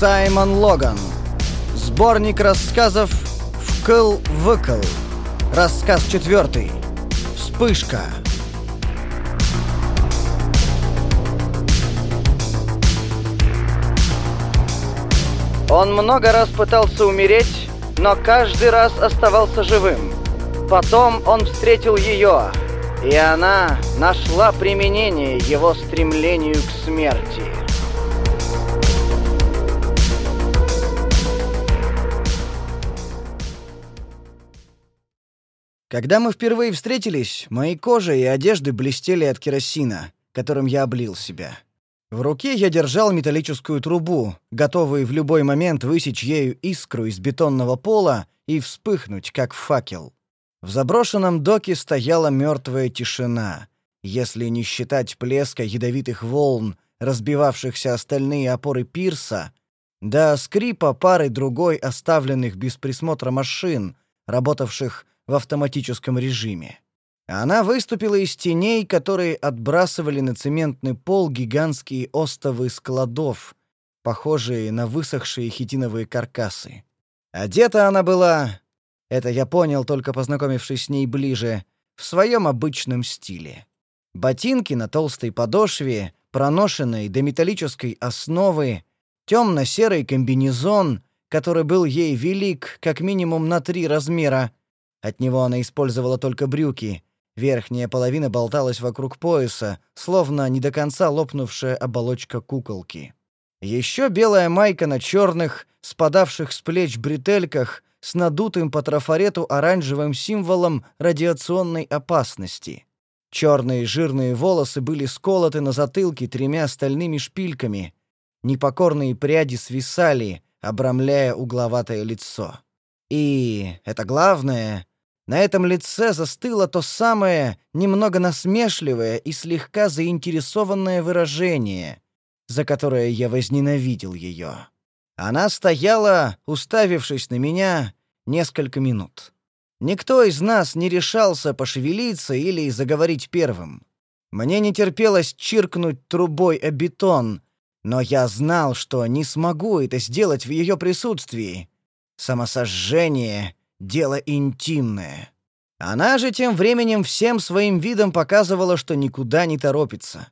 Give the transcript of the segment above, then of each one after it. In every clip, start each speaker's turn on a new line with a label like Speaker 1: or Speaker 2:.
Speaker 1: Саймон Логан. Сборник рассказов «Вкл-выкл». Рассказ четвертый. Вспышка. Он много раз пытался умереть, но каждый раз оставался живым. Потом он встретил ее, и она нашла применение его стремлению к смерти. Когда мы впервые встретились, мои кожа и одежды блестели от керосина, которым я облил себя. В руке я держал металлическую трубу, готовый в любой момент высечь ею искру из бетонного пола и вспыхнуть, как факел. В заброшенном доке стояла мертвая тишина, если не считать плеска ядовитых волн, разбивавшихся остальные опоры пирса, да скрипа пары другой оставленных без присмотра машин, работавших в автоматическом режиме. Она выступила из теней, которые отбрасывали на цементный пол гигантские остовы складов, похожие на высохшие хитиновые каркасы. Одета она была это я понял, только познакомившись с ней ближе, в своем обычном стиле. Ботинки на толстой подошве, проношенной до металлической основы, темно-серый комбинезон, который был ей велик как минимум на три размера. От него она использовала только брюки. Верхняя половина болталась вокруг пояса, словно не до конца лопнувшая оболочка куколки. Еще белая майка на черных, спадавших с плеч бретельках, с надутым по трафарету оранжевым символом радиационной опасности. Черные жирные волосы были сколоты на затылке тремя стальными шпильками. Непокорные пряди свисали, обрамляя угловатое лицо. И, это главное, на этом лице застыло то самое, немного насмешливое и слегка заинтересованное выражение, за которое я возненавидел ее. Она стояла, уставившись на меня, несколько минут. Никто из нас не решался пошевелиться или заговорить первым. Мне не терпелось чиркнуть трубой о бетон, но я знал, что не смогу это сделать в ее присутствии. Самосожжение — дело интимное. Она же тем временем всем своим видом показывала, что никуда не торопится.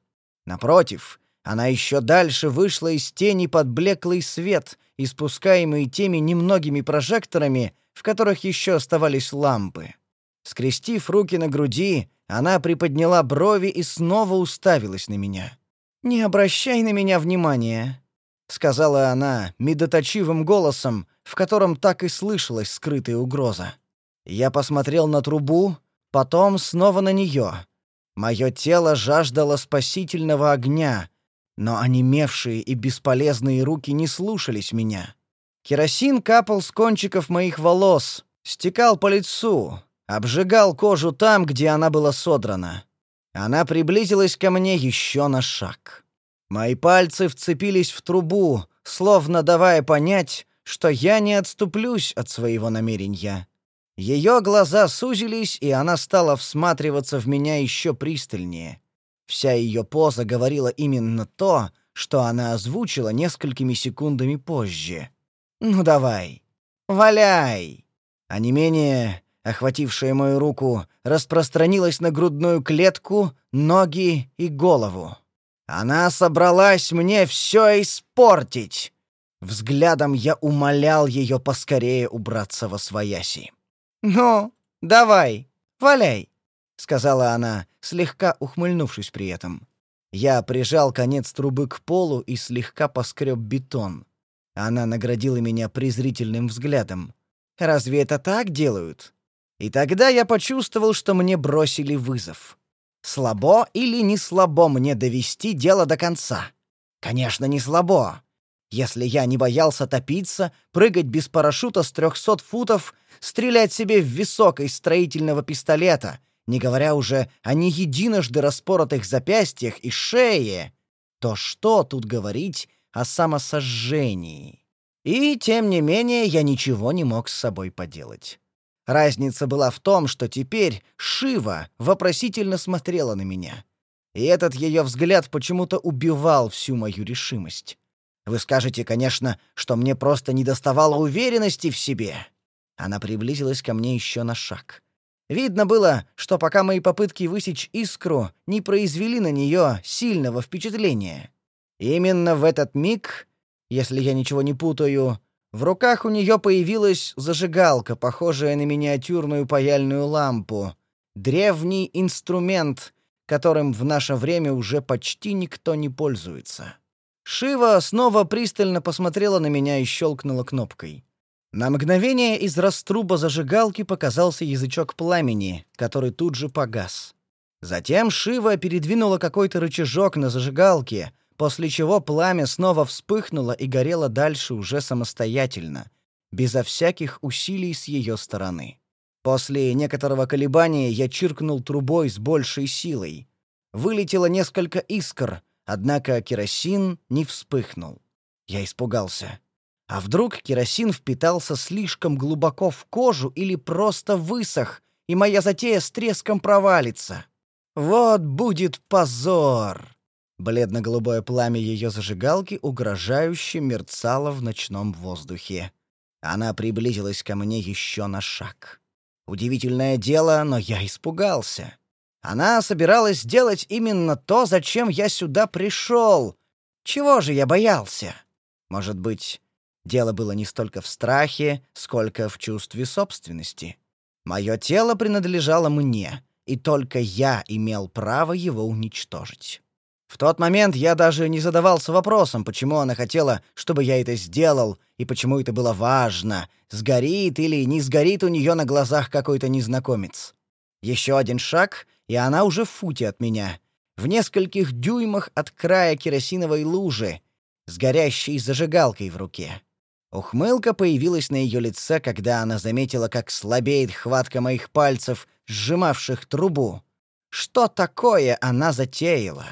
Speaker 1: Напротив, она еще дальше вышла из тени под блеклый свет, испускаемый теми немногими прожекторами, в которых еще оставались лампы. Скрестив руки на груди, она приподняла брови и снова уставилась на меня. «Не обращай на меня внимания», — сказала она медоточивым голосом, в котором так и слышалась скрытая угроза. Я посмотрел на трубу, потом снова на нее. Мое тело жаждало спасительного огня, но онемевшие и бесполезные руки не слушались меня. Керосин капал с кончиков моих волос, стекал по лицу, обжигал кожу там, где она была содрана. Она приблизилась ко мне еще на шаг. Мои пальцы вцепились в трубу, словно давая понять, что я не отступлюсь от своего намерения. Ее глаза сузились, и она стала всматриваться в меня еще пристальнее. Вся ее поза говорила именно то, что она озвучила несколькими секундами позже. «Ну давай, валяй!» А не менее, охватившая мою руку, распространилась на грудную клетку, ноги и голову. Она собралась мне все испортить. Взглядом я умолял ее поскорее убраться во свояси. «Ну, давай, валяй!» сказала она, слегка ухмыльнувшись при этом. Я прижал конец трубы к полу и слегка поскреб бетон. Она наградила меня презрительным взглядом. Разве это так делают? И тогда я почувствовал, что мне бросили вызов. Слабо или не слабо мне довести дело до конца? Конечно, не слабо. Если я не боялся топиться, прыгать без парашюта с трехсот футов, стрелять себе в висок из строительного пистолета — не говоря уже о не единожды распоротых запястьях и шее, то что тут говорить о самосожжении? И, тем не менее, я ничего не мог с собой поделать. Разница была в том, что теперь Шива вопросительно смотрела на меня. И этот ее взгляд почему-то убивал всю мою решимость. Вы скажете, конечно, что мне просто недоставало уверенности в себе. Она приблизилась ко мне еще на шаг. Видно было, что пока мои попытки высечь искру не произвели на нее сильного впечатления. Именно в этот миг, если я ничего не путаю, в руках у нее появилась зажигалка, похожая на миниатюрную паяльную лампу. Древний инструмент, которым в наше время уже почти никто не пользуется. Шива снова пристально посмотрела на меня и щелкнула кнопкой. На мгновение из раструба зажигалки показался язычок пламени, который тут же погас. Затем Шива передвинула какой-то рычажок на зажигалке, после чего пламя снова вспыхнуло и горело дальше уже самостоятельно, безо всяких усилий с ее стороны. После некоторого колебания я чиркнул трубой с большей силой. Вылетело несколько искр, однако керосин не вспыхнул. Я испугался. А вдруг керосин впитался слишком глубоко в кожу или просто высох, и моя затея с треском провалится? Вот будет позор! Бледно-голубое пламя ее зажигалки угрожающе мерцало в ночном воздухе. Она приблизилась ко мне еще на шаг. Удивительное дело, но я испугался. Она собиралась сделать именно то, зачем я сюда пришел. Чего же я боялся? Может быть, дело было не столько в страхе, сколько в чувстве собственности. Мое тело принадлежало мне, и только я имел право его уничтожить. В тот момент я даже не задавался вопросом, почему она хотела, чтобы я это сделал, и почему это было важно, сгорит или не сгорит у нее на глазах какой-то незнакомец. Еще один шаг, и она уже в футе от меня, в нескольких дюймах от края керосиновой лужи, с горящей зажигалкой в руке. Ухмылка появилась на ее лице, когда она заметила, как слабеет хватка моих пальцев, сжимавших трубу. Что такое она затеяла?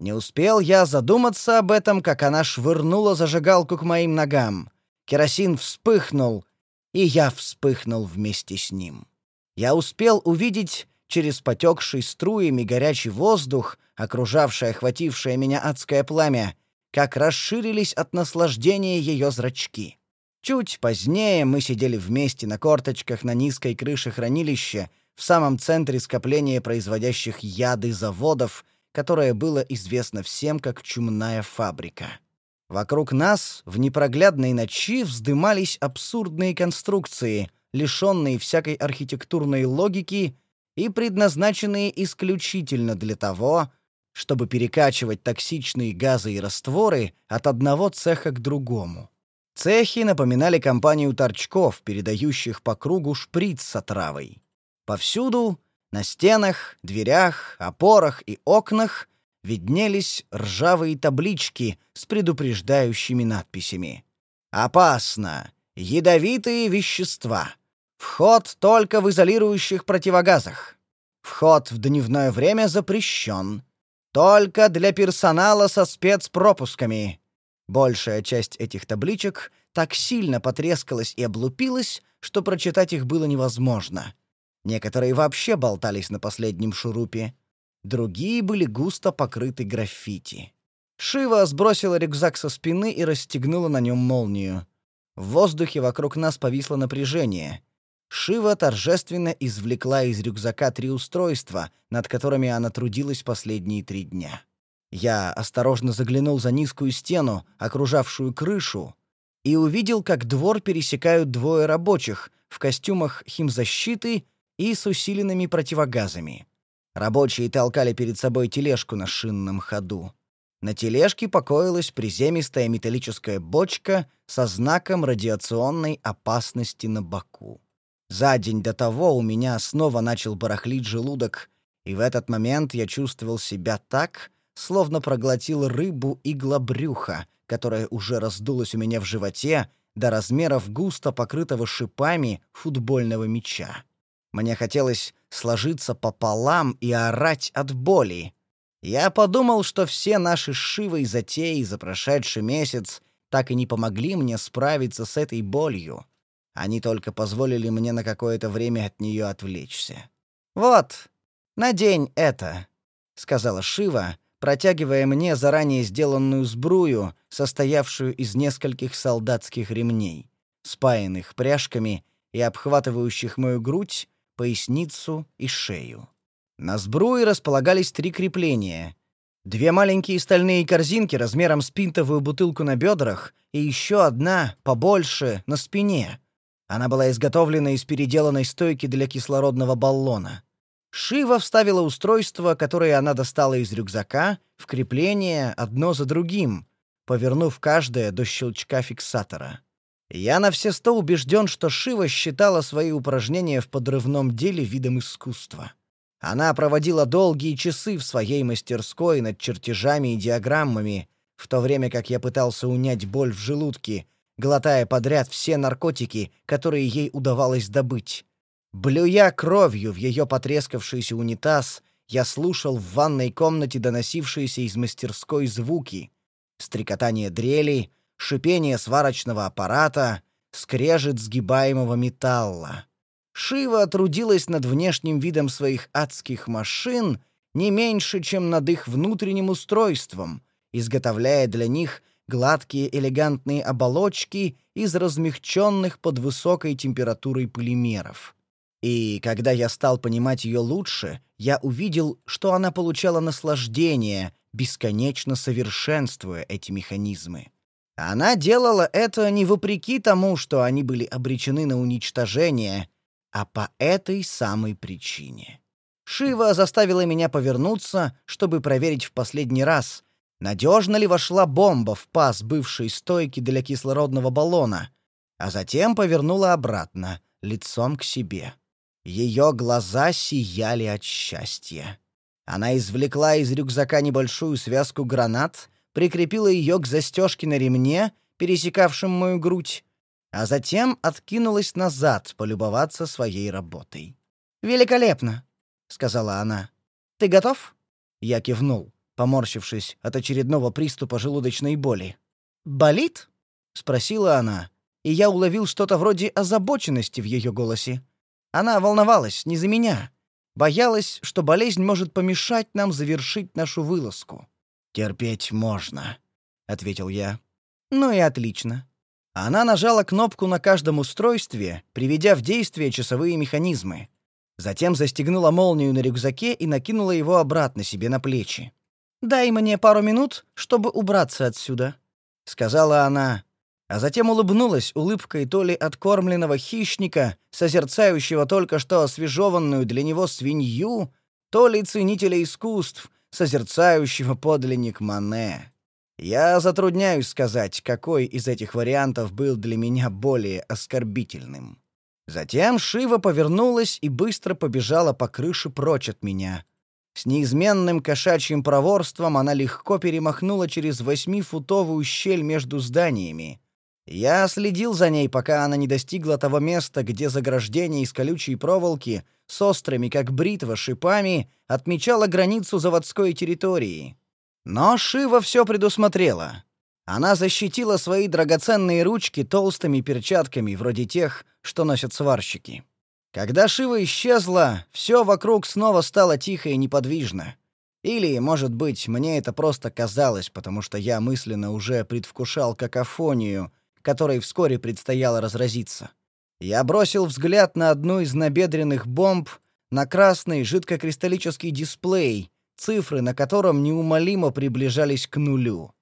Speaker 1: Не успел я задуматься об этом, как она швырнула зажигалку к моим ногам. Керосин вспыхнул, и я вспыхнул вместе с ним. Я успел увидеть через потекший струями горячий воздух, окружавший охватившее меня адское пламя, как расширились от наслаждения ее зрачки. Чуть позднее мы сидели вместе на корточках на низкой крыше хранилища, в самом центре скопления производящих яды заводов, которое было известно всем как чумная фабрика. Вокруг нас в непроглядной ночи вздымались абсурдные конструкции, лишенные всякой архитектурной логики и предназначенные исключительно для того, чтобы перекачивать токсичные газы и растворы от одного цеха к другому. Цехи напоминали компанию торчков, передающих по кругу шприц с отравой. Повсюду на стенах, дверях, опорах и окнах виднелись ржавые таблички с предупреждающими надписями. «Опасно! Ядовитые вещества! Вход только в изолирующих противогазах! Вход в дневное время запрещен! Только для персонала со спецпропусками!» Большая часть этих табличек так сильно потрескалась и облупилась, что прочитать их было невозможно — Некоторые вообще болтались на последнем шурупе. Другие были густо покрыты граффити. Шива сбросила рюкзак со спины и расстегнула на нем молнию. В воздухе вокруг нас повисло напряжение. Шива торжественно извлекла из рюкзака три устройства, над которыми она трудилась последние три дня. Я осторожно заглянул за низкую стену, окружавшую крышу, и увидел, как двор пересекают двое рабочих в костюмах химзащиты и с усиленными противогазами. Рабочие толкали перед собой тележку на шинном ходу. На тележке покоилась приземистая металлическая бочка со знаком радиационной опасности на боку. За день до того у меня снова начал барахлить желудок, и в этот момент я чувствовал себя так, словно проглотил рыбу иглобрюха, которая уже раздулась у меня в животе до размеров густо покрытого шипами футбольного мяча. Мне хотелось сложиться пополам и орать от боли. Я подумал, что все наши шивые затеи за прошедший месяц так и не помогли мне справиться с этой болью. Они только позволили мне на какое-то время от нее отвлечься. «Вот, надень это», — сказала Шива, протягивая мне заранее сделанную сбрую, состоявшую из нескольких солдатских ремней, спаянных пряжками и обхватывающих мою грудь, поясницу и шею. На сбруе располагались три крепления. Две маленькие стальные корзинки размером с пинтовую бутылку на бедрах и еще одна, побольше, на спине. Она была изготовлена из переделанной стойки для кислородного баллона. Шива вставила устройство, которое она достала из рюкзака, в крепление одно за другим, повернув каждое до щелчка фиксатора. Я на все сто убежден, что Шива считала свои упражнения в подрывном деле видом искусства. Она проводила долгие часы в своей мастерской над чертежами и диаграммами, в то время как я пытался унять боль в желудке, глотая подряд все наркотики, которые ей удавалось добыть. Блюя кровью в ее потрескавшийся унитаз, я слушал в ванной комнате доносившиеся из мастерской звуки. Стрекотание дрели, шипение сварочного аппарата, скрежет сгибаемого металла. Шива трудилась над внешним видом своих адских машин не меньше, чем над их внутренним устройством, изготовляя для них гладкие элегантные оболочки из размягченных под высокой температурой полимеров. И когда я стал понимать ее лучше, я увидел, что она получала наслаждение, бесконечно совершенствуя эти механизмы. Она делала это не вопреки тому, что они были обречены на уничтожение, а по этой самой причине. Шива заставила меня повернуться, чтобы проверить в последний раз, надежно ли вошла бомба в паз бывшей стойки для кислородного баллона, а затем повернула обратно, лицом к себе. Ее глаза сияли от счастья. Она извлекла из рюкзака небольшую связку гранат, прикрепила ее к застежке на ремне, пересекавшем мою грудь, а затем откинулась назад полюбоваться своей работой. «Великолепно!» — сказала она. «Ты готов?» Я кивнул, поморщившись от очередного приступа желудочной боли. «Болит?» — спросила она, и я уловил что-то вроде озабоченности в ее голосе. Она волновалась не за меня. Боялась, что болезнь может помешать нам завершить нашу вылазку. «Терпеть можно», — ответил я. «Ну и отлично». Она нажала кнопку на каждом устройстве, приведя в действие часовые механизмы. Затем застегнула молнию на рюкзаке и накинула его обратно себе на плечи. «Дай мне пару минут, чтобы убраться отсюда», — сказала она, а затем улыбнулась улыбкой то ли откормленного хищника, созерцающего только что освежеванную для него свинью, то ли ценителя искусств, созерцающего подлинник Мане. Я затрудняюсь сказать, какой из этих вариантов был для меня более оскорбительным. Затем Шива повернулась и быстро побежала по крыше прочь от меня. С неизменным кошачьим проворством она легко перемахнула через восьмифутовую щель между зданиями, я следил за ней, пока она не достигла того места, где заграждение из колючей проволоки с острыми, как бритва, шипами отмечало границу заводской территории. Но Шива все предусмотрела. Она защитила свои драгоценные ручки толстыми перчатками, вроде тех, что носят сварщики. Когда Шива исчезла, все вокруг снова стало тихо и неподвижно. Или, может быть, мне это просто казалось, потому что я мысленно уже предвкушал какофонию — которой вскоре предстояло разразиться. Я бросил взгляд на одну из набедренных бомб, на красный жидкокристаллический дисплей, цифры на котором неумолимо приближались к нулю.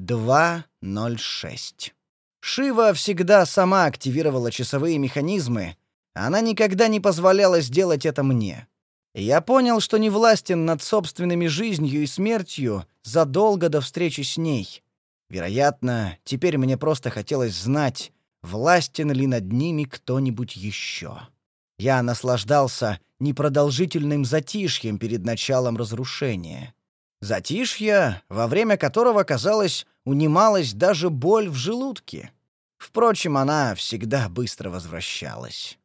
Speaker 1: 2.06. Шива всегда сама активировала часовые механизмы, она никогда не позволяла сделать это мне. Я понял, что не властен над собственными жизнью и смертью задолго до встречи с ней. Вероятно, теперь мне просто хотелось знать, властен ли над ними кто-нибудь еще. Я наслаждался непродолжительным затишьем перед началом разрушения. Затишье, во время которого, казалось, унималась даже боль в желудке. Впрочем, она всегда быстро возвращалась.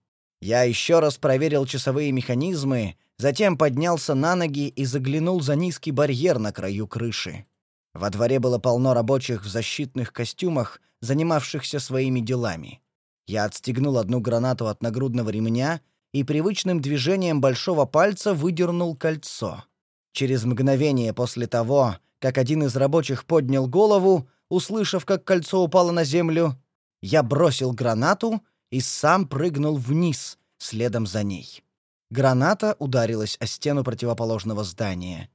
Speaker 1: Я еще раз проверил часовые механизмы, затем поднялся на ноги и заглянул за низкий барьер на краю крыши. Во дворе было полно рабочих в защитных костюмах, занимавшихся своими делами. Я отстегнул одну гранату от нагрудного ремня и привычным движением большого пальца выдернул кольцо. Через мгновение после того, как один из рабочих поднял голову, услышав, как кольцо упало на землю, я бросил гранату и сам прыгнул вниз, следом за ней. Граната ударилась о стену противоположного здания.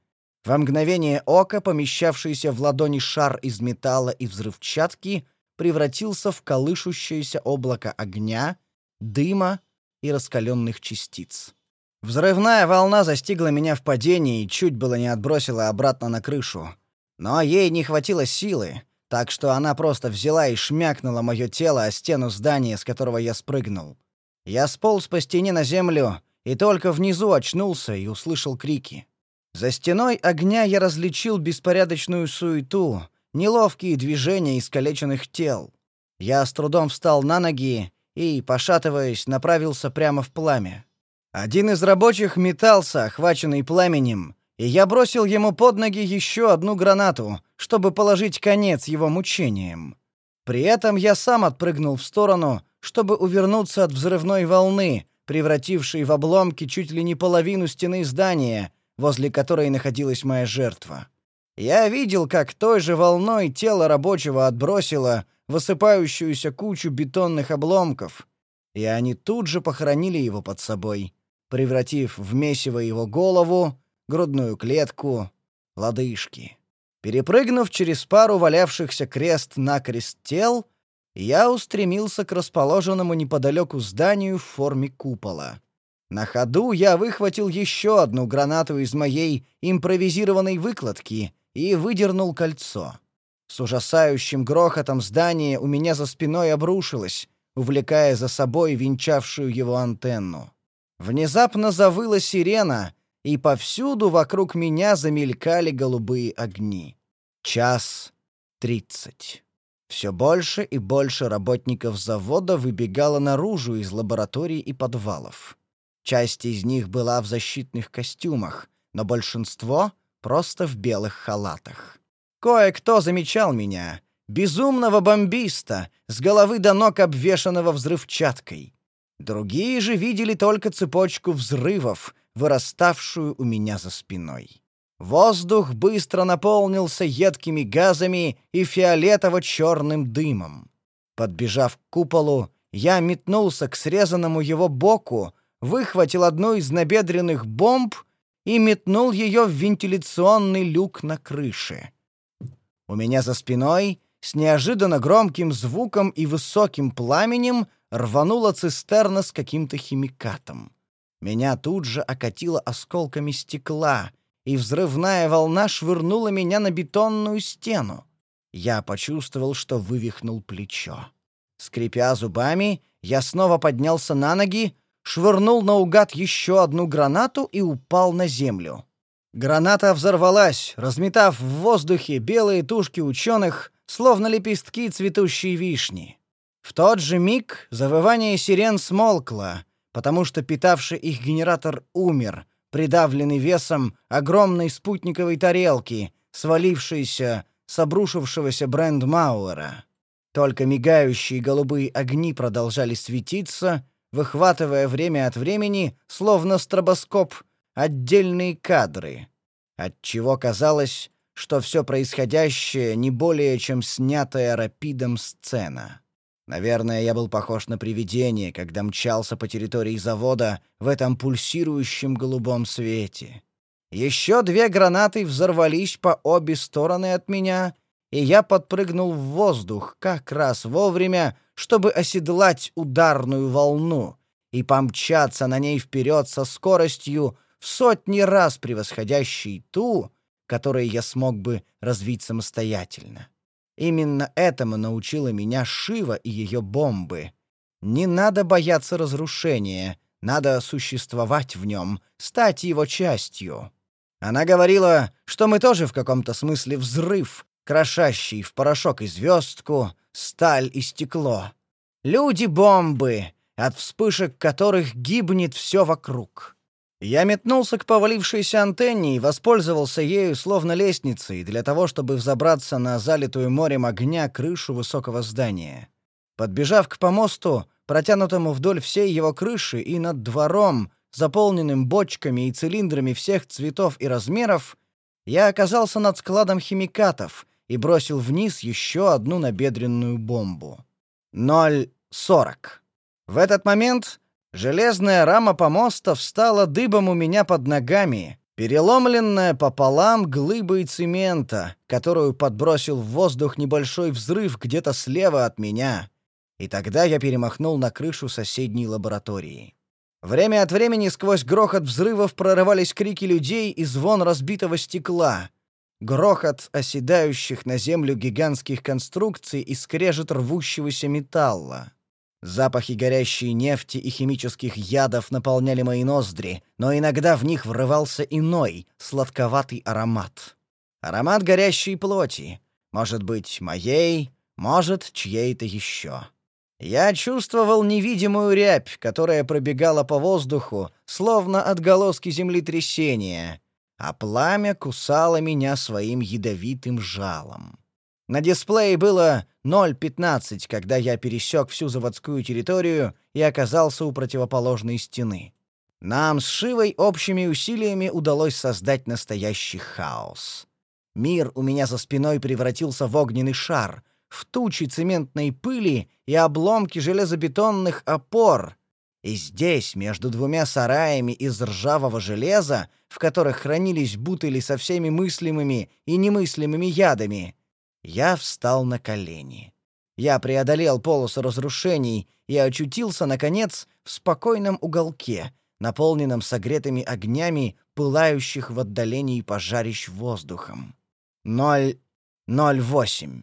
Speaker 1: Во мгновение ока помещавшийся в ладони шар из металла и взрывчатки превратился в колышущееся облако огня, дыма и раскаленных частиц. Взрывная волна застигла меня в падении и чуть было не отбросила обратно на крышу. Но ей не хватило силы, так что она просто взяла и шмякнула мое тело о стену здания, с которого я спрыгнул. Я сполз по стене на землю и только внизу очнулся и услышал крики. За стеной огня я различил беспорядочную суету, неловкие движения искалеченных тел. Я с трудом встал на ноги и, пошатываясь, направился прямо в пламя. Один из рабочих метался, охваченный пламенем, и я бросил ему под ноги еще одну гранату, чтобы положить конец его мучениям. При этом я сам отпрыгнул в сторону, чтобы увернуться от взрывной волны, превратившей в обломки чуть ли не половину стены здания, возле которой находилась моя жертва. Я видел, как той же волной тело рабочего отбросило высыпающуюся кучу бетонных обломков, и они тут же похоронили его под собой превратив в месиво его голову, грудную клетку, лодыжки. Перепрыгнув через пару валявшихся крест-накрест тел, я устремился к расположенному неподалеку зданию в форме купола. На ходу я выхватил еще одну гранату из моей импровизированной выкладки и выдернул кольцо. С ужасающим грохотом здание у меня за спиной обрушилось, увлекая за собой венчавшую его антенну. Внезапно завыла сирена, и повсюду вокруг меня замелькали голубые огни. Час тридцать. Все больше и больше работников завода выбегало наружу из лабораторий и подвалов. Часть из них была в защитных костюмах, но большинство — просто в белых халатах. Кое-кто замечал меня, безумного бомбиста, с головы до ног обвешанного взрывчаткой. Другие же видели только цепочку взрывов, выраставшую у меня за спиной. Воздух быстро наполнился едкими газами и фиолетово-черным дымом. Подбежав к куполу, я метнулся к срезанному его боку, выхватил одну из набедренных бомб и метнул ее в вентиляционный люк на крыше. У меня за спиной, с неожиданно громким звуком и высоким пламенем, рванула цистерна с каким-то химикатом. Меня тут же окатило осколками стекла, и взрывная волна швырнула меня на бетонную стену. Я почувствовал, что вывихнул плечо. Скрипя зубами, я снова поднялся на ноги, швырнул наугад еще одну гранату и упал на землю. Граната взорвалась, разметав в воздухе белые тушки ученых, словно лепестки цветущей вишни. В тот же миг завывание сирен смолкло, потому что питавший их генератор умер, придавленный весом огромной спутниковой тарелки, свалившейся с обрушившегося Брендмауэра. Только мигающие голубые огни продолжали светиться, выхватывая время от времени, словно стробоскоп, отдельные кадры, отчего казалось, что все происходящее не более чем снятая рапидом сцена. Наверное, я был похож на привидение, когда мчался по территории завода в этом пульсирующем голубом свете. Еще две гранаты взорвались по обе стороны от меня, и я подпрыгнул в воздух как раз вовремя, чтобы оседлать ударную волну и помчаться на ней вперед со скоростью в сотни раз превосходящей ту, которой я смог бы развить самостоятельно. Именно этому научила меня Шива и ее бомбы. Не надо бояться разрушения, надо существовать в нем, стать его частью. Она говорила, что мы тоже в каком-то смысле взрыв, крошащий в порошок и звездку, сталь и стекло. Люди-бомбы, от вспышек которых гибнет все вокруг. Я метнулся к повалившейся антенне и воспользовался ею словно лестницей для того, чтобы взобраться на залитую морем огня крышу высокого здания. Подбежав к помосту, протянутому вдоль всей его крыши и над двором, заполненным бочками и цилиндрами всех цветов и размеров, я оказался над складом химикатов и бросил вниз еще одну набедренную бомбу. 0.40. В этот момент железная рама помоста встала дыбом у меня под ногами, переломленная пополам глыбой цемента, которую подбросил в воздух небольшой взрыв где-то слева от меня. И тогда я перемахнул на крышу соседней лаборатории. Время от времени сквозь грохот взрывов прорывались крики людей и звон разбитого стекла. Грохот оседающих на землю гигантских конструкций и скрежет рвущегося металла. Запахи горящей нефти и химических ядов наполняли мои ноздри, но иногда в них врывался иной, сладковатый аромат. Аромат горящей плоти. Может быть, моей, может, чьей-то еще. Я чувствовал невидимую рябь, которая пробегала по воздуху, словно отголоски землетрясения, а пламя кусало меня своим ядовитым жалом. На дисплее было 0.15, когда я пересек всю заводскую территорию и оказался у противоположной стены. Нам с Шивой общими усилиями удалось создать настоящий хаос. Мир у меня за спиной превратился в огненный шар — в тучи цементной пыли и обломки железобетонных опор. И здесь, между двумя сараями из ржавого железа, в которых хранились бутыли со всеми мыслимыми и немыслимыми ядами, я встал на колени. Я преодолел полосу разрушений и очутился, наконец, в спокойном уголке, наполненном согретыми огнями, пылающих в отдалении пожарищ воздухом. Ноль... ноль восемь.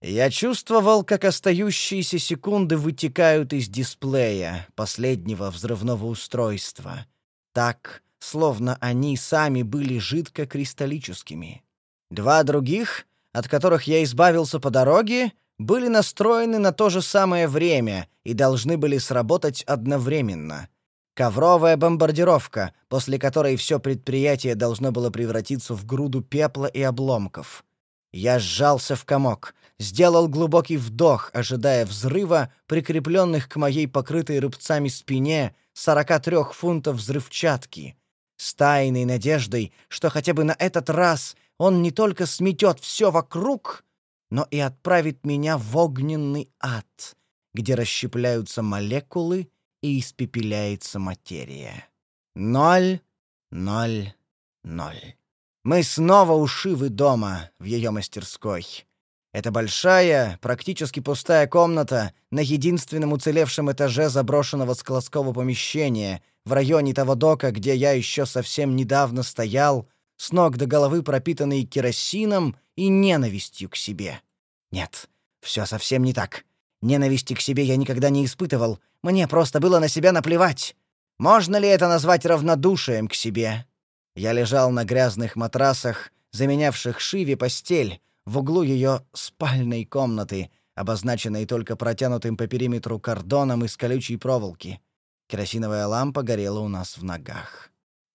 Speaker 1: Я чувствовал, как остающиеся секунды вытекают из дисплея последнего взрывного устройства. Так, словно они сами были жидкокристаллическими. Два других, от которых я избавился по дороге, были настроены на то же самое время и должны были сработать одновременно. Ковровая бомбардировка, после которой все предприятие должно было превратиться в груду пепла и обломков. Я сжался в комок, сделал глубокий вдох, ожидая взрыва, прикрепленных к моей покрытой рубцами спине 43 фунтов взрывчатки, с тайной надеждой, что хотя бы на этот раз он не только сметет все вокруг, но и отправит меня в огненный ад, где расщепляются молекулы и испепеляется материя. Ноль, ноль, ноль. Мы снова у Шивы дома, в ее мастерской. Это большая, практически пустая комната на единственном уцелевшем этаже заброшенного складского помещения в районе того дока, где я еще совсем недавно стоял, с ног до головы пропитанный керосином и ненавистью к себе. Нет, все совсем не так. Ненависти к себе я никогда не испытывал. Мне просто было на себя наплевать. Можно ли это назвать равнодушием к себе? Я лежал на грязных матрасах, заменявших Шиве постель, в углу ее спальной комнаты, обозначенной только протянутым по периметру кордоном из колючей проволоки. Керосиновая лампа горела у нас в ногах.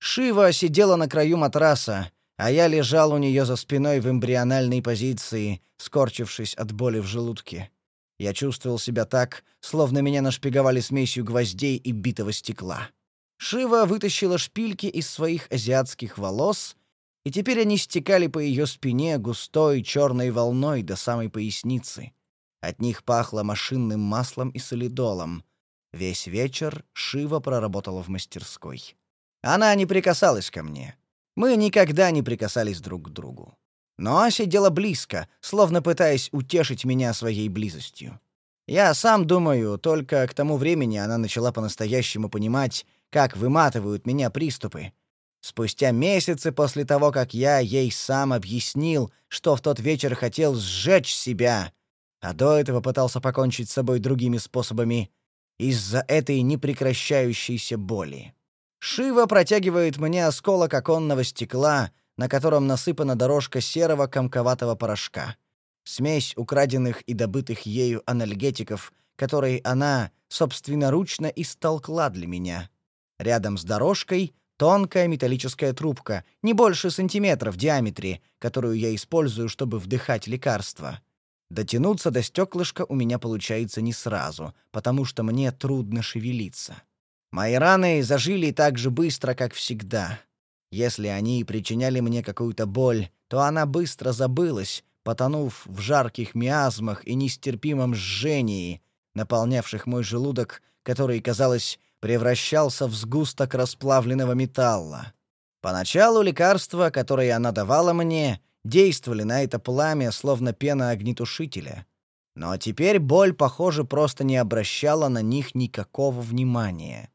Speaker 1: Шива сидела на краю матраса, а я лежал у нее за спиной в эмбриональной позиции, скорчившись от боли в желудке. Я чувствовал себя так, словно меня нашпиговали смесью гвоздей и битого стекла. Шива вытащила шпильки из своих азиатских волос, и теперь они стекали по ее спине густой черной волной до самой поясницы. От них пахло машинным маслом и солидолом. Весь вечер Шива проработала в мастерской. Она не прикасалась ко мне. Мы никогда не прикасались друг к другу. Но сидела близко, словно пытаясь утешить меня своей близостью. Я сам думаю, только к тому времени она начала по-настоящему понимать, как выматывают меня приступы. Спустя месяцы после того, как я ей сам объяснил, что в тот вечер хотел сжечь себя, а до этого пытался покончить с собой другими способами, из-за этой непрекращающейся боли. Шива протягивает мне осколок оконного стекла, на котором насыпана дорожка серого комковатого порошка. Смесь украденных и добытых ею анальгетиков, которые она собственноручно истолкла для меня. Рядом с дорожкой тонкая металлическая трубка, не больше сантиметра в диаметре, которую я использую, чтобы вдыхать лекарства. Дотянуться до стеклышка у меня получается не сразу, потому что мне трудно шевелиться. Мои раны зажили так же быстро, как всегда. Если они причиняли мне какую-то боль, то она быстро забылась, потонув в жарких миазмах и нестерпимом жжении, наполнявших мой желудок, который, казалось, превращался в сгусток расплавленного металла. Поначалу лекарства, которые она давала мне, действовали на это пламя, словно пена огнетушителя. Но теперь боль, похоже, просто не обращала на них никакого внимания.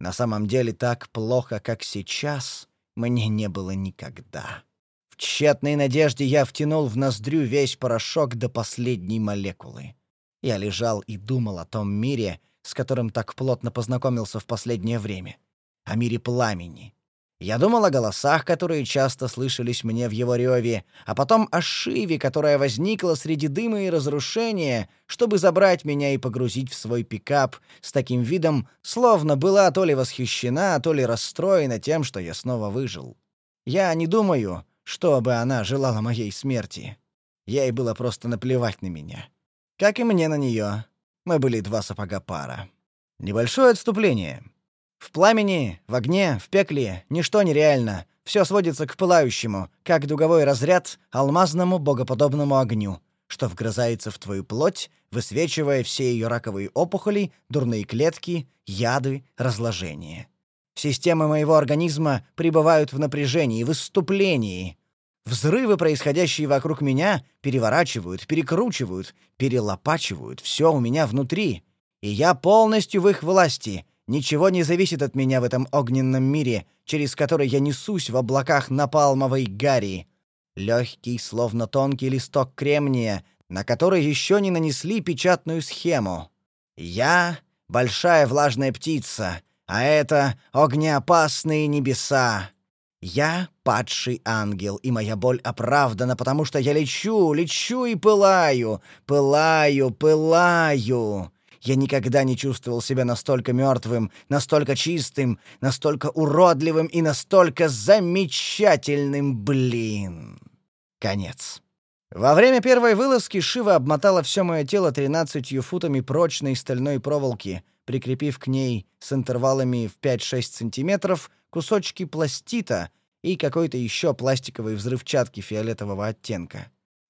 Speaker 1: На самом деле так плохо, как сейчас, мне не было никогда. В тщетной надежде я втянул в ноздрю весь порошок до последней молекулы. Я лежал и думал о том мире, с которым так плотно познакомился в последнее время. О мире пламени. Я думал о голосах, которые часто слышались мне в его реве, а потом о Шиве, которая возникла среди дыма и разрушения, чтобы забрать меня и погрузить в свой пикап с таким видом, словно была то ли восхищена, то ли расстроена тем, что я снова выжил. Я не думаю, чтобы она желала моей смерти. Ей было просто наплевать на меня. Как и мне на нее. Мы были два сапога пара. Небольшое отступление. В пламени, в огне, в пекле ничто нереально. Все сводится к пылающему, как дуговой разряд, алмазному богоподобному огню, что вгрызается в твою плоть, высвечивая все ее раковые опухоли, дурные клетки, яды, разложения. Системы моего организма пребывают в напряжении, в выступлении. Взрывы, происходящие вокруг меня, переворачивают, перекручивают, перелопачивают все у меня внутри. И я полностью в их власти. Ничего не зависит от меня в этом огненном мире, через который я несусь в облаках напалмовой гари. Легкий, словно тонкий листок кремния, на который еще не нанесли печатную схему. Я — большая влажная птица — а это огнеопасные небеса. Я падший ангел, и моя боль оправдана, потому что я лечу, лечу и пылаю, пылаю, пылаю. Я никогда не чувствовал себя настолько мертвым, настолько чистым, настолько уродливым и настолько замечательным, блин. Конец. Во время первой вылазки Шива обмотала все мое тело тринадцатью футами прочной стальной проволоки, прикрепив к ней с интервалами в 5-6 сантиметров кусочки пластита и какой-то еще пластиковой взрывчатки фиолетового оттенка.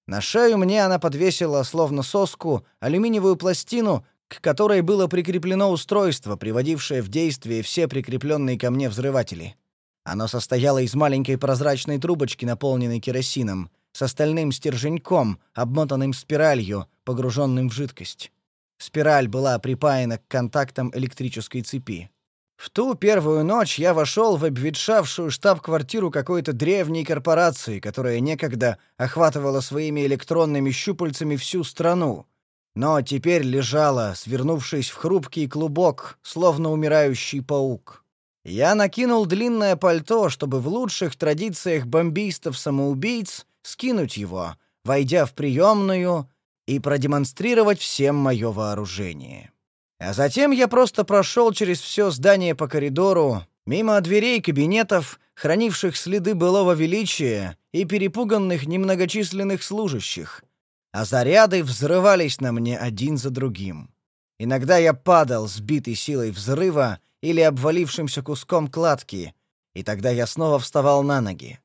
Speaker 1: На шею мне она подвесила, словно соску, алюминиевую пластину, к которой было прикреплено устройство, приводившее в действие все прикрепленные ко мне взрыватели. Оно состояло из маленькой прозрачной трубочки, наполненной керосином, с остальным стерженьком, обмотанным спиралью, погруженным в жидкость. Спираль была припаяна к контактам электрической цепи. В ту первую ночь я вошел в обветшавшую штаб-квартиру какой-то древней корпорации, которая некогда охватывала своими электронными щупальцами всю страну, но теперь лежала, свернувшись в хрупкий клубок, словно умирающий паук. Я накинул длинное пальто, чтобы в лучших традициях бомбистов-самоубийц скинуть его, войдя в приемную и продемонстрировать всем мое вооружение. А затем я просто прошел через все здание по коридору, мимо дверей кабинетов, хранивших следы былого величия и перепуганных немногочисленных служащих, а заряды взрывались на мне один за другим. Иногда я падал, сбитый силой взрыва или обвалившимся куском кладки, и тогда я снова вставал на ноги.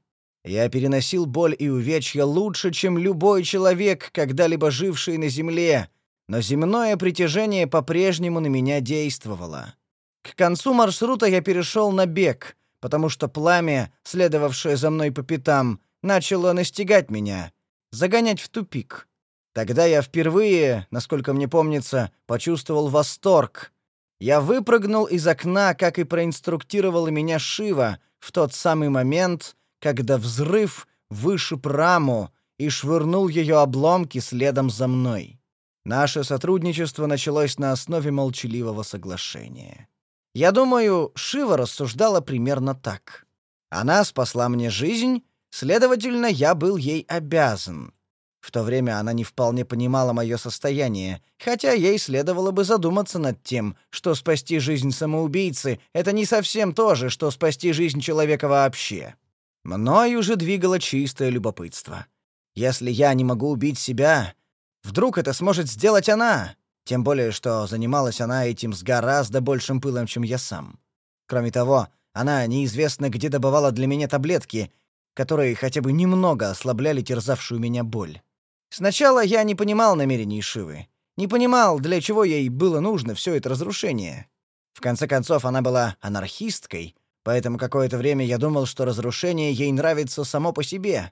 Speaker 1: Я переносил боль и увечья лучше, чем любой человек, когда-либо живший на земле, но земное притяжение по-прежнему на меня действовало. К концу маршрута я перешел на бег, потому что пламя, следовавшее за мной по пятам, начало настигать меня, загонять в тупик. Тогда я впервые, насколько мне помнится, почувствовал восторг. Я выпрыгнул из окна, как и проинструктировала меня Шива, в тот самый момент, когда взрыв вышиб раму и швырнул ее обломки следом за мной. Наше сотрудничество началось на основе молчаливого соглашения. Я думаю, Шива рассуждала примерно так. Она спасла мне жизнь, следовательно, я был ей обязан. В то время она не вполне понимала мое состояние, хотя ей следовало бы задуматься над тем, что спасти жизнь самоубийцы — это не совсем то же, что спасти жизнь человека вообще. Мной уже двигало чистое любопытство. Если я не могу убить себя, вдруг это сможет сделать она? Тем более, что занималась она этим с гораздо большим пылом, чем я сам. Кроме того, Она неизвестно где добывала для меня таблетки, которые хотя бы немного ослабляли терзавшую меня боль. Сначала я не понимал намерений Шивы. Не понимал, для чего ей было нужно все это разрушение. В конце концов, она была анархисткой, поэтому какое-то время я думал, что разрушение ей нравится само по себе.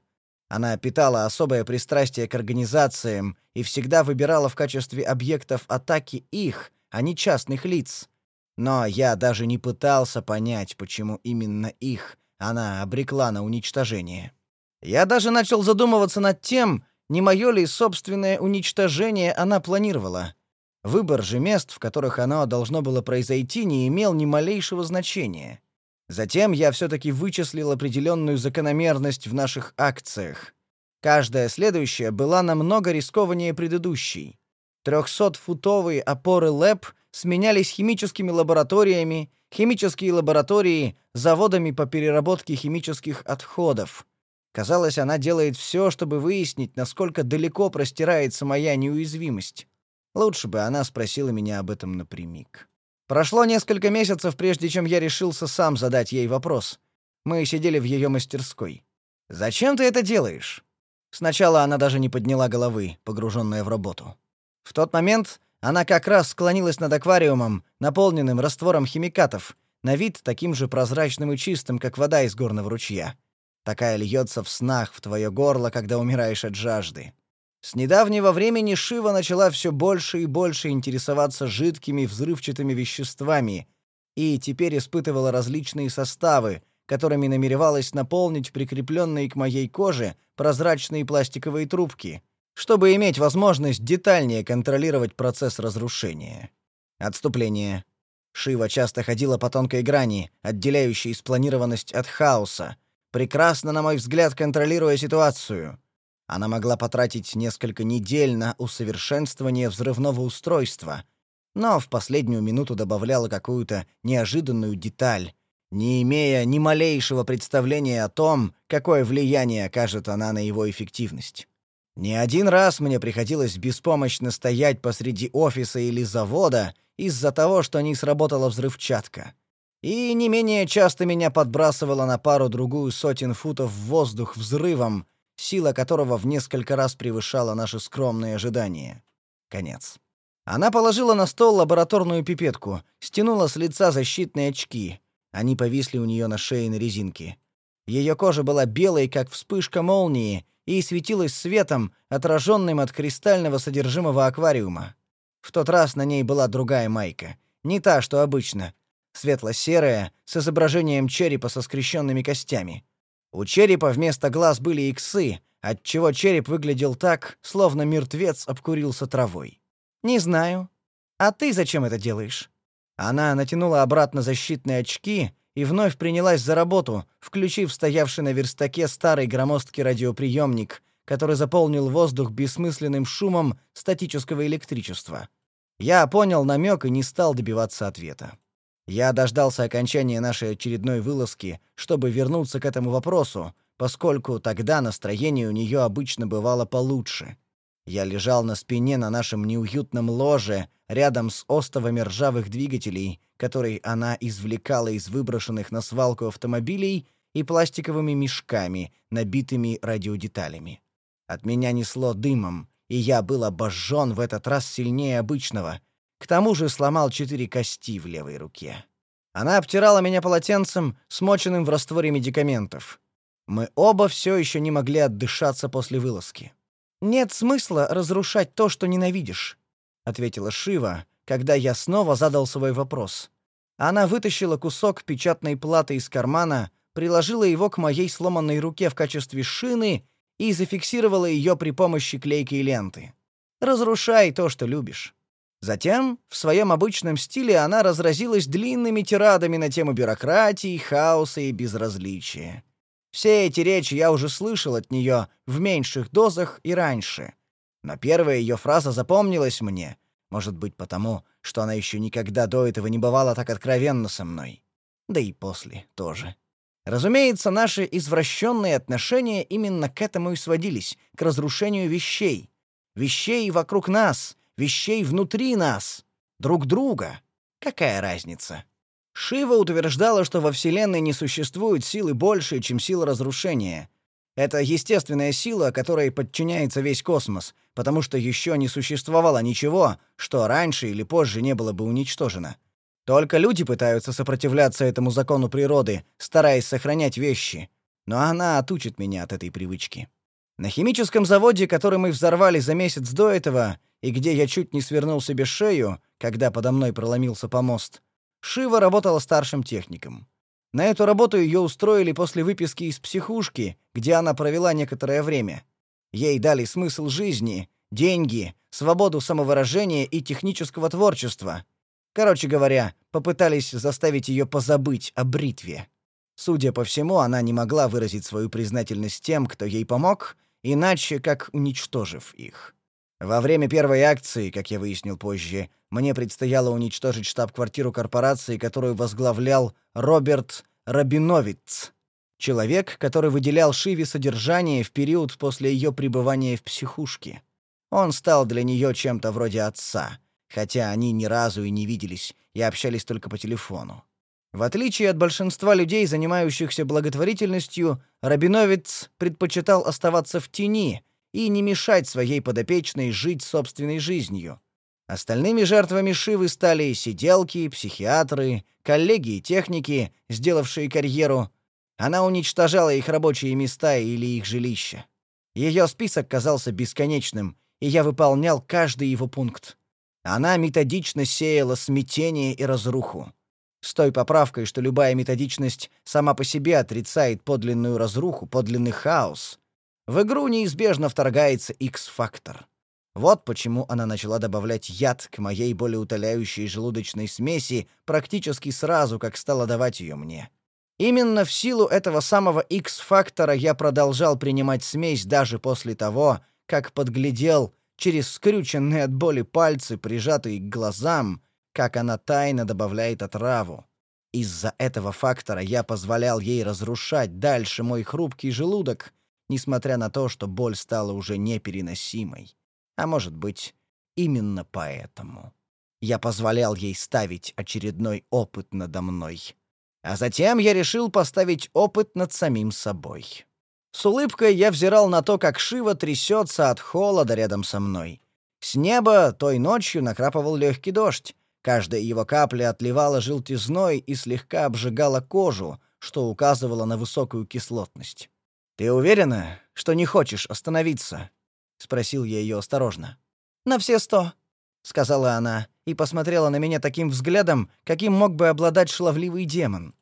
Speaker 1: Она питала особое пристрастие к организациям и всегда выбирала в качестве объектов атаки их, а не частных лиц. Но я даже не пытался понять, почему именно их она обрекла на уничтожение. Я даже начал задумываться над тем, не мое ли собственное уничтожение она планировала. Выбор же мест, в которых оно должно было произойти, не имел ни малейшего значения. Затем я все-таки вычислил определенную закономерность в наших акциях. Каждая следующая была намного рискованнее предыдущей. Трехсотфутовые опоры ЛЭП сменялись химическими лабораториями, химические лаборатории — заводами по переработке химических отходов. Казалось, она делает все, чтобы выяснить, насколько далеко простирается моя неуязвимость. Лучше бы она спросила меня об этом напрямик. Прошло несколько месяцев, прежде чем я решился сам задать ей вопрос. Мы сидели в ее мастерской. «Зачем ты это делаешь?» Сначала она даже не подняла головы, погруженная в работу. В тот момент она как раз склонилась над аквариумом, наполненным раствором химикатов, на вид таким же прозрачным и чистым, как вода из горного ручья. Такая льется в снах в твое горло, когда умираешь от жажды. С недавнего времени Шива начала все больше и больше интересоваться жидкими взрывчатыми веществами и теперь испытывала различные составы, которыми намеревалась наполнить прикрепленные к моей коже прозрачные пластиковые трубки, чтобы иметь возможность детальнее контролировать процесс разрушения. Отступление. Шива часто ходила по тонкой грани, отделяющей спланированность от хаоса, прекрасно, на мой взгляд, контролируя ситуацию. Она могла потратить несколько недель на усовершенствование взрывного устройства, но в последнюю минуту добавляла какую-то неожиданную деталь, не имея ни малейшего представления о том, какое влияние окажет она на его эффективность. Не один раз мне приходилось беспомощно стоять посреди офиса или завода из-за того, что не сработала взрывчатка. И не менее часто меня подбрасывало на пару-другую сотен футов в воздух взрывом, сила которого в несколько раз превышала наши скромные ожидания. Конец. Она положила на стол лабораторную пипетку, стянула с лица защитные очки. Они повисли у нее на шее на резинке. Ее кожа была белой, как вспышка молнии, и светилась светом, отраженным от кристального содержимого аквариума. В тот раз на ней была другая майка, не та, что обычно, светло-серая, с изображением черепа со скрещенными костями. У черепа вместо глаз были иксы, отчего череп выглядел так, словно мертвец обкурился травой. «Не знаю. А ты зачем это делаешь?» Она натянула обратно защитные очки и вновь принялась за работу, включив стоявший на верстаке старый громоздкий радиоприемник, который заполнил воздух бессмысленным шумом статического электричества. Я понял намек и не стал добиваться ответа. Я дождался окончания нашей очередной вылазки, чтобы вернуться к этому вопросу, поскольку тогда настроение у нее обычно бывало получше. Я лежал на спине на нашем неуютном ложе, рядом с остовами ржавых двигателей, которые она извлекала из выброшенных на свалку автомобилей, и пластиковыми мешками, набитыми радиодеталями. От меня несло дымом, и я был обожжен в этот раз сильнее обычного, к тому же сломал четыре кости в левой руке. Она обтирала меня полотенцем, смоченным в растворе медикаментов. Мы оба все еще не могли отдышаться после вылазки. «Нет смысла разрушать то, что ненавидишь», — ответила Шива, когда я снова задал свой вопрос. Она вытащила кусок печатной платы из кармана, приложила его к моей сломанной руке в качестве шины и зафиксировала ее при помощи клейкой ленты. «Разрушай то, что любишь». Затем, в своем обычном стиле, она разразилась длинными тирадами на тему бюрократии, хаоса и безразличия. Все эти речи я уже слышал от нее в меньших дозах и раньше. Но первая ее фраза запомнилась мне, может быть, потому, что она еще никогда до этого не бывала так откровенна со мной. Да и после тоже. Разумеется, наши извращенные отношения именно к этому и сводились, к разрушению вещей. Вещей вокруг нас, вещей внутри нас, друг друга. Какая разница? Шива утверждала, что во Вселенной не существует силы больше, чем сила разрушения. Это естественная сила, которой подчиняется весь космос, потому что еще не существовало ничего, что раньше или позже не было бы уничтожено. Только люди пытаются сопротивляться этому закону природы, стараясь сохранять вещи. Но она отучит меня от этой привычки. На химическом заводе, который мы взорвали за месяц до этого, и где я чуть не свернул себе шею, когда подо мной проломился помост, Шива работала старшим техником. На эту работу ее устроили после выписки из психушки, где она провела некоторое время. Ей дали смысл жизни, деньги, свободу самовыражения и технического творчества. Короче говоря, попытались заставить ее позабыть о бритве. Судя по всему, она не могла выразить свою признательность тем, кто ей помог, иначе как уничтожив их. Во время первой акции, как я выяснил позже, мне предстояло уничтожить штаб-квартиру корпорации, которую возглавлял Роберт Рабиновиц, человек, который выделял Шиве содержание в период после ее пребывания в психушке. Он стал для нее чем-то вроде отца, хотя они ни разу и не виделись и общались только по телефону. В отличие от большинства людей, занимающихся благотворительностью, Рабиновец предпочитал оставаться в тени и не мешать своей подопечной жить собственной жизнью. Остальными жертвами Шивы стали сиделки, психиатры, коллеги и техники, сделавшие карьеру. Она уничтожала их рабочие места или их жилища. Ее список казался бесконечным, и я выполнял каждый его пункт. Она методично сеяла смятение и разруху. С той поправкой, что любая методичность сама по себе отрицает подлинную разруху, подлинный хаос. В игру неизбежно вторгается X-фактор. Вот почему она начала добавлять яд к моей болеутоляющей желудочной смеси практически сразу, как стала давать ее мне. Именно в силу этого самого X-фактора я продолжал принимать смесь даже после того, как подглядел через скрюченные от боли пальцы, прижатые к глазам, как она тайно добавляет отраву. Из-за этого фактора я позволял ей разрушать дальше мой хрупкий желудок, несмотря на то, что боль стала уже непереносимой. А может быть, именно поэтому. Я позволял ей ставить очередной опыт надо мной. А затем я решил поставить опыт над самим собой. С улыбкой я взирал на то, как Шива трясется от холода рядом со мной. С неба той ночью накрапывал легкий дождь. Каждая его капля отливала желтизной и слегка обжигала кожу, что указывало на высокую кислотность. «Ты уверена, что не хочешь остановиться?» — спросил я ее осторожно. «На все сто», — сказала она и посмотрела на меня таким взглядом, каким мог бы обладать шлавливый демон.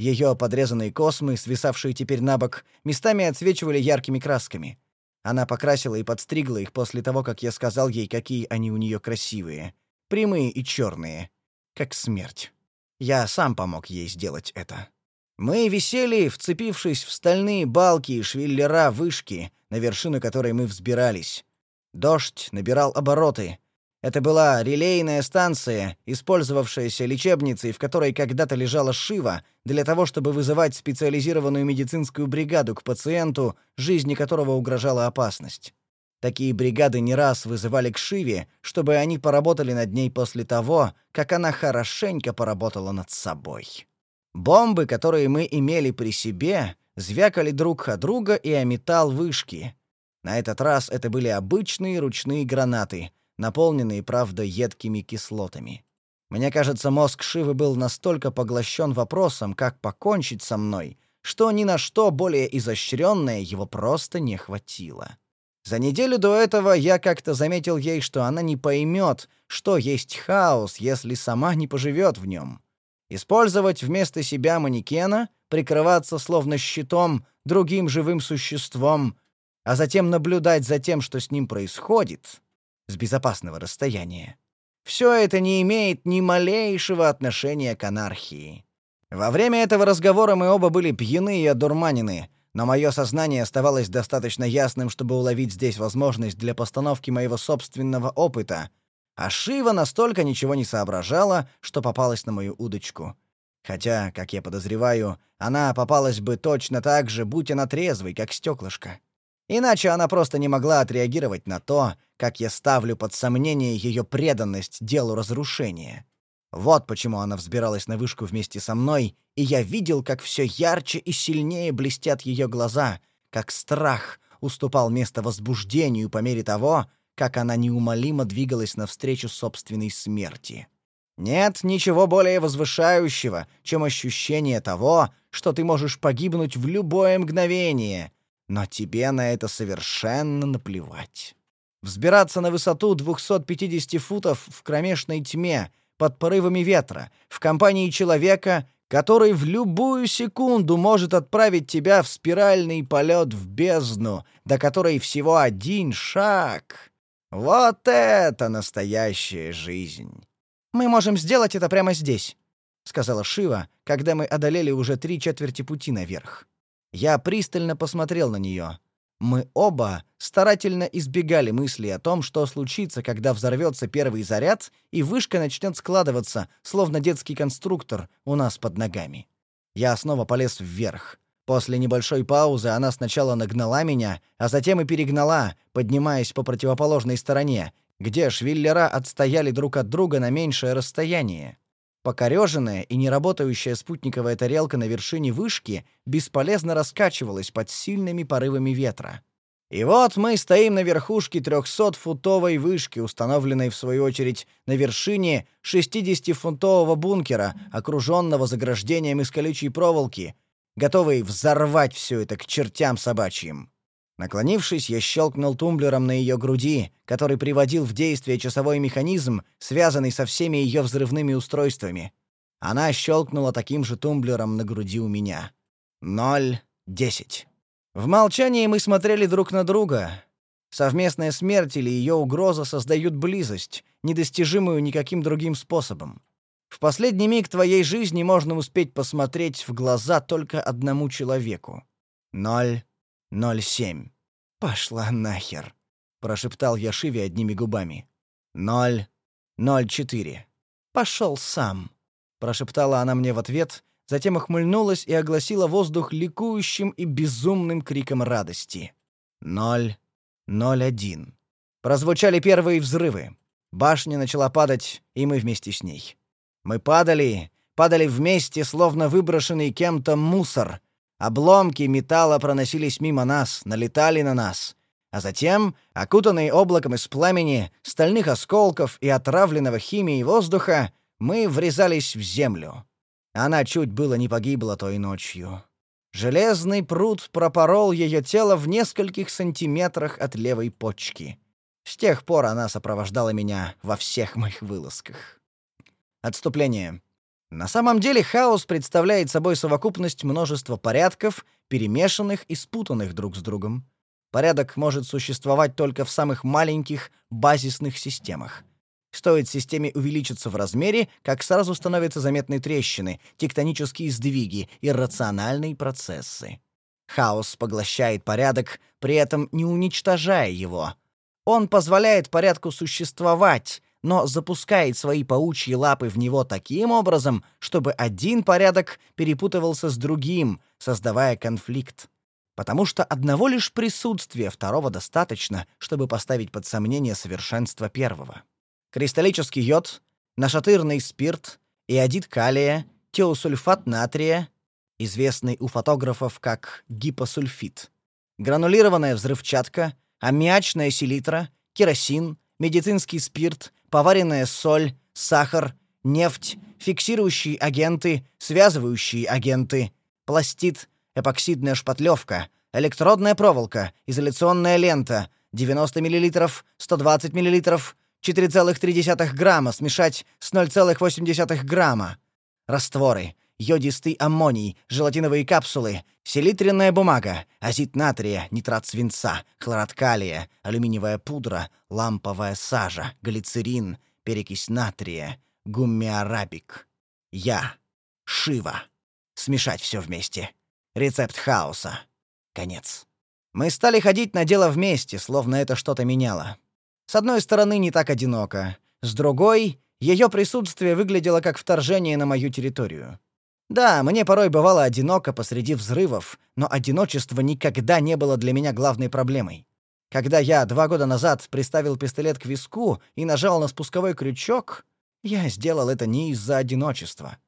Speaker 1: Ее подрезанные космы, свисавшие теперь на бок, местами отсвечивали яркими красками. Она покрасила и подстригла их после того, как я сказал ей, какие они у нее красивые. Прямые и черные. Как смерть. Я сам помог ей сделать это. Мы висели, вцепившись в стальные балки и швеллера вышки, на вершину которой мы взбирались. Дождь набирал обороты. Это была релейная станция, использовавшаяся лечебницей, в которой когда-то лежала Шива, для того, чтобы вызывать специализированную медицинскую бригаду к пациенту, жизни которого угрожала опасность. Такие бригады не раз вызывали к Шиве, чтобы они поработали над ней после того, как она хорошенько поработала над собой. Бомбы, которые мы имели при себе, звякали друг от друга и о металл вышки. На этот раз это были обычные ручные гранаты, наполненные, правда, едкими кислотами. Мне кажется, мозг Шивы был настолько поглощен вопросом, как покончить со мной, что ни на что более изощренное его просто не хватило. За неделю до этого я как-то заметил ей, что она не поймет, что есть хаос, если сама не поживет в нем. Использовать вместо себя манекена, прикрываться словно щитом другим живым существом, а затем наблюдать за тем, что с ним происходит, с безопасного расстояния. Все это не имеет ни малейшего отношения к анархии. Во время этого разговора мы оба были пьяны и одурманены, но мое сознание оставалось достаточно ясным, чтобы уловить здесь возможность для постановки моего собственного опыта — а Шива настолько ничего не соображала, что попалась на мою удочку. Хотя, как я подозреваю, она попалась бы точно так же, будь она трезвой, как стеклышко. Иначе она просто не могла отреагировать на то, как я ставлю под сомнение ее преданность делу разрушения. Вот почему она взбиралась на вышку вместе со мной, и я видел, как все ярче и сильнее блестят ее глаза, как страх уступал место возбуждению по мере того, как она неумолимо двигалась навстречу собственной смерти. Нет ничего более возвышающего, чем ощущение того, что ты можешь погибнуть в любое мгновение, но тебе на это совершенно наплевать. Взбираться на высоту 250 футов в кромешной тьме под порывами ветра в компании человека, который в любую секунду может отправить тебя в спиральный полет в бездну, до которой всего один шаг. Вот это настоящая жизнь. Мы можем сделать это прямо здесь, сказала Шива, когда мы одолели уже три четверти пути наверх. Я пристально посмотрел на нее. Мы оба старательно избегали мысли о том, что случится, когда взорвется первый заряд и вышка начнет складываться, словно детский конструктор у нас под ногами. Я снова полез вверх. После небольшой паузы она сначала нагнала меня, а затем и перегнала, поднимаясь по противоположной стороне, где швиллера отстояли друг от друга на меньшее расстояние. Покореженная и неработающая спутниковая тарелка на вершине вышки бесполезно раскачивалась под сильными порывами ветра. И вот мы стоим на верхушке 300-футовой вышки, установленной, в свою очередь, на вершине 60-фунтового бункера, окруженного заграждением из колючей проволоки, готовый взорвать все это к чертям собачьим. Наклонившись, я щелкнул тумблером на ее груди, который приводил в действие часовой механизм, связанный со всеми ее взрывными устройствами. Она щелкнула таким же тумблером на груди у меня. Ноль десять. В молчании мы смотрели друг на друга. Совместная смерть или ее угроза создают близость, недостижимую никаким другим способом. В последний миг твоей жизни можно успеть посмотреть в глаза только одному человеку. Ноль, ноль семь. Пошла нахер, прошептал я Шиве одними губами. Ноль, ноль четыре. Пошел сам, прошептала она мне в ответ, затем охмыльнулась и огласила воздух ликующим и безумным криком радости. Ноль, ноль один. Прозвучали первые взрывы. Башня начала падать, и мы вместе с ней. Мы падали, падали вместе, словно выброшенный кем-то мусор. Обломки металла проносились мимо нас, налетали на нас. А затем, окутанные облаком из пламени, стальных осколков и отравленного химией воздуха, мы врезались в землю. Она чуть было не погибла той ночью. Железный пруд пропорол ее тело в нескольких сантиметрах от левой почки. С тех пор она сопровождала меня во всех моих вылазках. Отступление. На самом деле хаос представляет собой совокупность множества порядков, перемешанных и спутанных друг с другом. Порядок может существовать только в самых маленьких базисных системах. Стоит системе увеличиться в размере, как сразу становятся заметны трещины, тектонические сдвиги, иррациональные процессы. Хаос поглощает порядок, при этом не уничтожая его. Он позволяет порядку существовать, но запускает свои паучьи лапы в него таким образом, чтобы один порядок перепутывался с другим, создавая конфликт. Потому что одного лишь присутствия второго достаточно, чтобы поставить под сомнение совершенство первого. Кристаллический йод, нашатырный спирт, иодид калия, теосульфат натрия, известный у фотографов как гипосульфид, гранулированная взрывчатка, аммиачная селитра, керосин, медицинский спирт, поваренная соль, сахар, нефть, фиксирующие агенты, связывающие агенты, пластид, эпоксидная шпатлевка, электродная проволока, изоляционная лента, 90 мл, 120 мл, 4,3 грамма смешать с 0,8 грамма. Растворы, йодистый аммоний, желатиновые капсулы, селитренная бумага, азит натрия, нитрат свинца, хлорат калия, алюминиевая пудра, ламповая сажа, глицерин, перекись натрия, гуммиарабик. Я. Шива. Смешать все вместе. Рецепт хаоса. Конец. Мы стали ходить на дело вместе, словно это что-то меняло. С одной стороны, не так одиноко. С другой, ее присутствие выглядело как вторжение на мою территорию. Да, мне порой бывало одиноко посреди взрывов, но одиночество никогда не было для меня главной проблемой. Когда я два года назад приставил пистолет к виску и нажал на спусковой крючок, Я сделал это не из-за одиночества.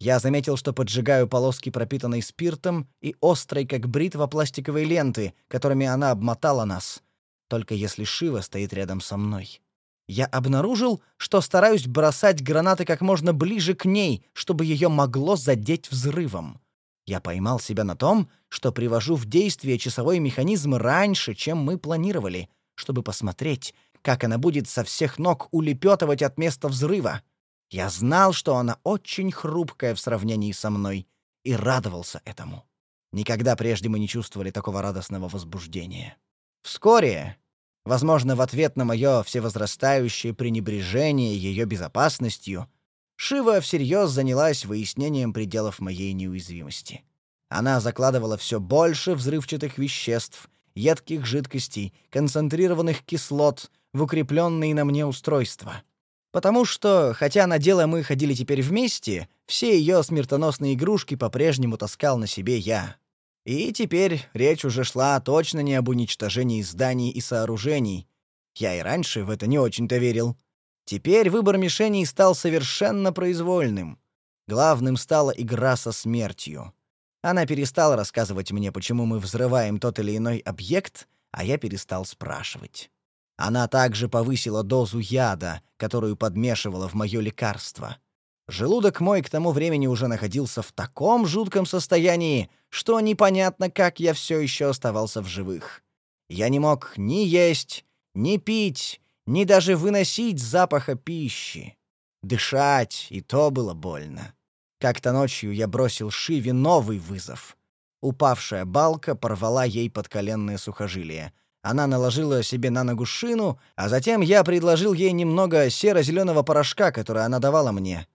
Speaker 1: Я заметил, что поджигаю полоски, пропитанной спиртом, и острой, как бритва, пластиковой ленты, которыми она обмотала нас. Только если Шива стоит рядом со мной. Я обнаружил, что стараюсь бросать гранаты как можно ближе к ней, чтобы ее могло задеть взрывом. Я поймал себя на том, что привожу в действие часовой механизм раньше, чем мы планировали, чтобы посмотреть, как она будет со всех ног улепетывать от места взрыва. Я знал, что она очень хрупкая в сравнении со мной, и радовался этому. Никогда прежде мы не чувствовали такого радостного возбуждения. Вскоре, возможно, в ответ на мое всевозрастающее пренебрежение ее безопасностью, Шива всерьез занялась выяснением пределов моей неуязвимости. Она закладывала все больше взрывчатых веществ, едких жидкостей, концентрированных кислот в укрепленные на мне устройства. Потому что, хотя на дело мы ходили теперь вместе, все ее смертоносные игрушки по-прежнему таскал на себе я. И теперь речь уже шла точно не об уничтожении зданий и сооружений. Я и раньше в это не очень-то верил. Теперь выбор мишеней стал совершенно произвольным. Главным стала игра со смертью. Она перестала рассказывать мне, почему мы взрываем тот или иной объект, а я перестал спрашивать. Она также повысила дозу яда, которую подмешивала в моё лекарство. Желудок мой к тому времени уже находился в таком жутком состоянии, что непонятно, как я все еще оставался в живых. Я не мог ни есть, ни пить, ни даже выносить запаха пищи. Дышать и то было больно. Как-то ночью я бросил Шиве новый вызов. Упавшая балка порвала ей подколенное сухожилие. Она наложила себе на ногу шину, а затем я предложил ей немного серо-зеленого порошка, который она давала мне.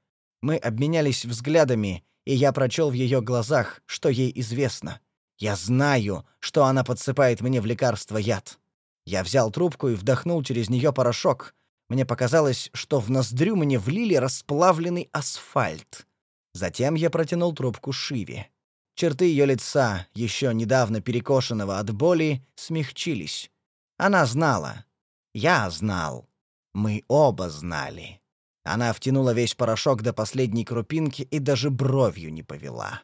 Speaker 1: Мы обменялись взглядами, и я прочел в ее глазах, что ей известно. Я знаю, что она подсыпает мне в лекарство яд. Я взял трубку и вдохнул через нее порошок. Мне показалось, что в ноздрю мне влили расплавленный асфальт. Затем я протянул трубку Шиве. Черты ее лица, еще недавно перекошенного от боли, смягчились. Она знала. Я знал. Мы оба знали. Она втянула весь порошок до последней крупинки и даже бровью не повела.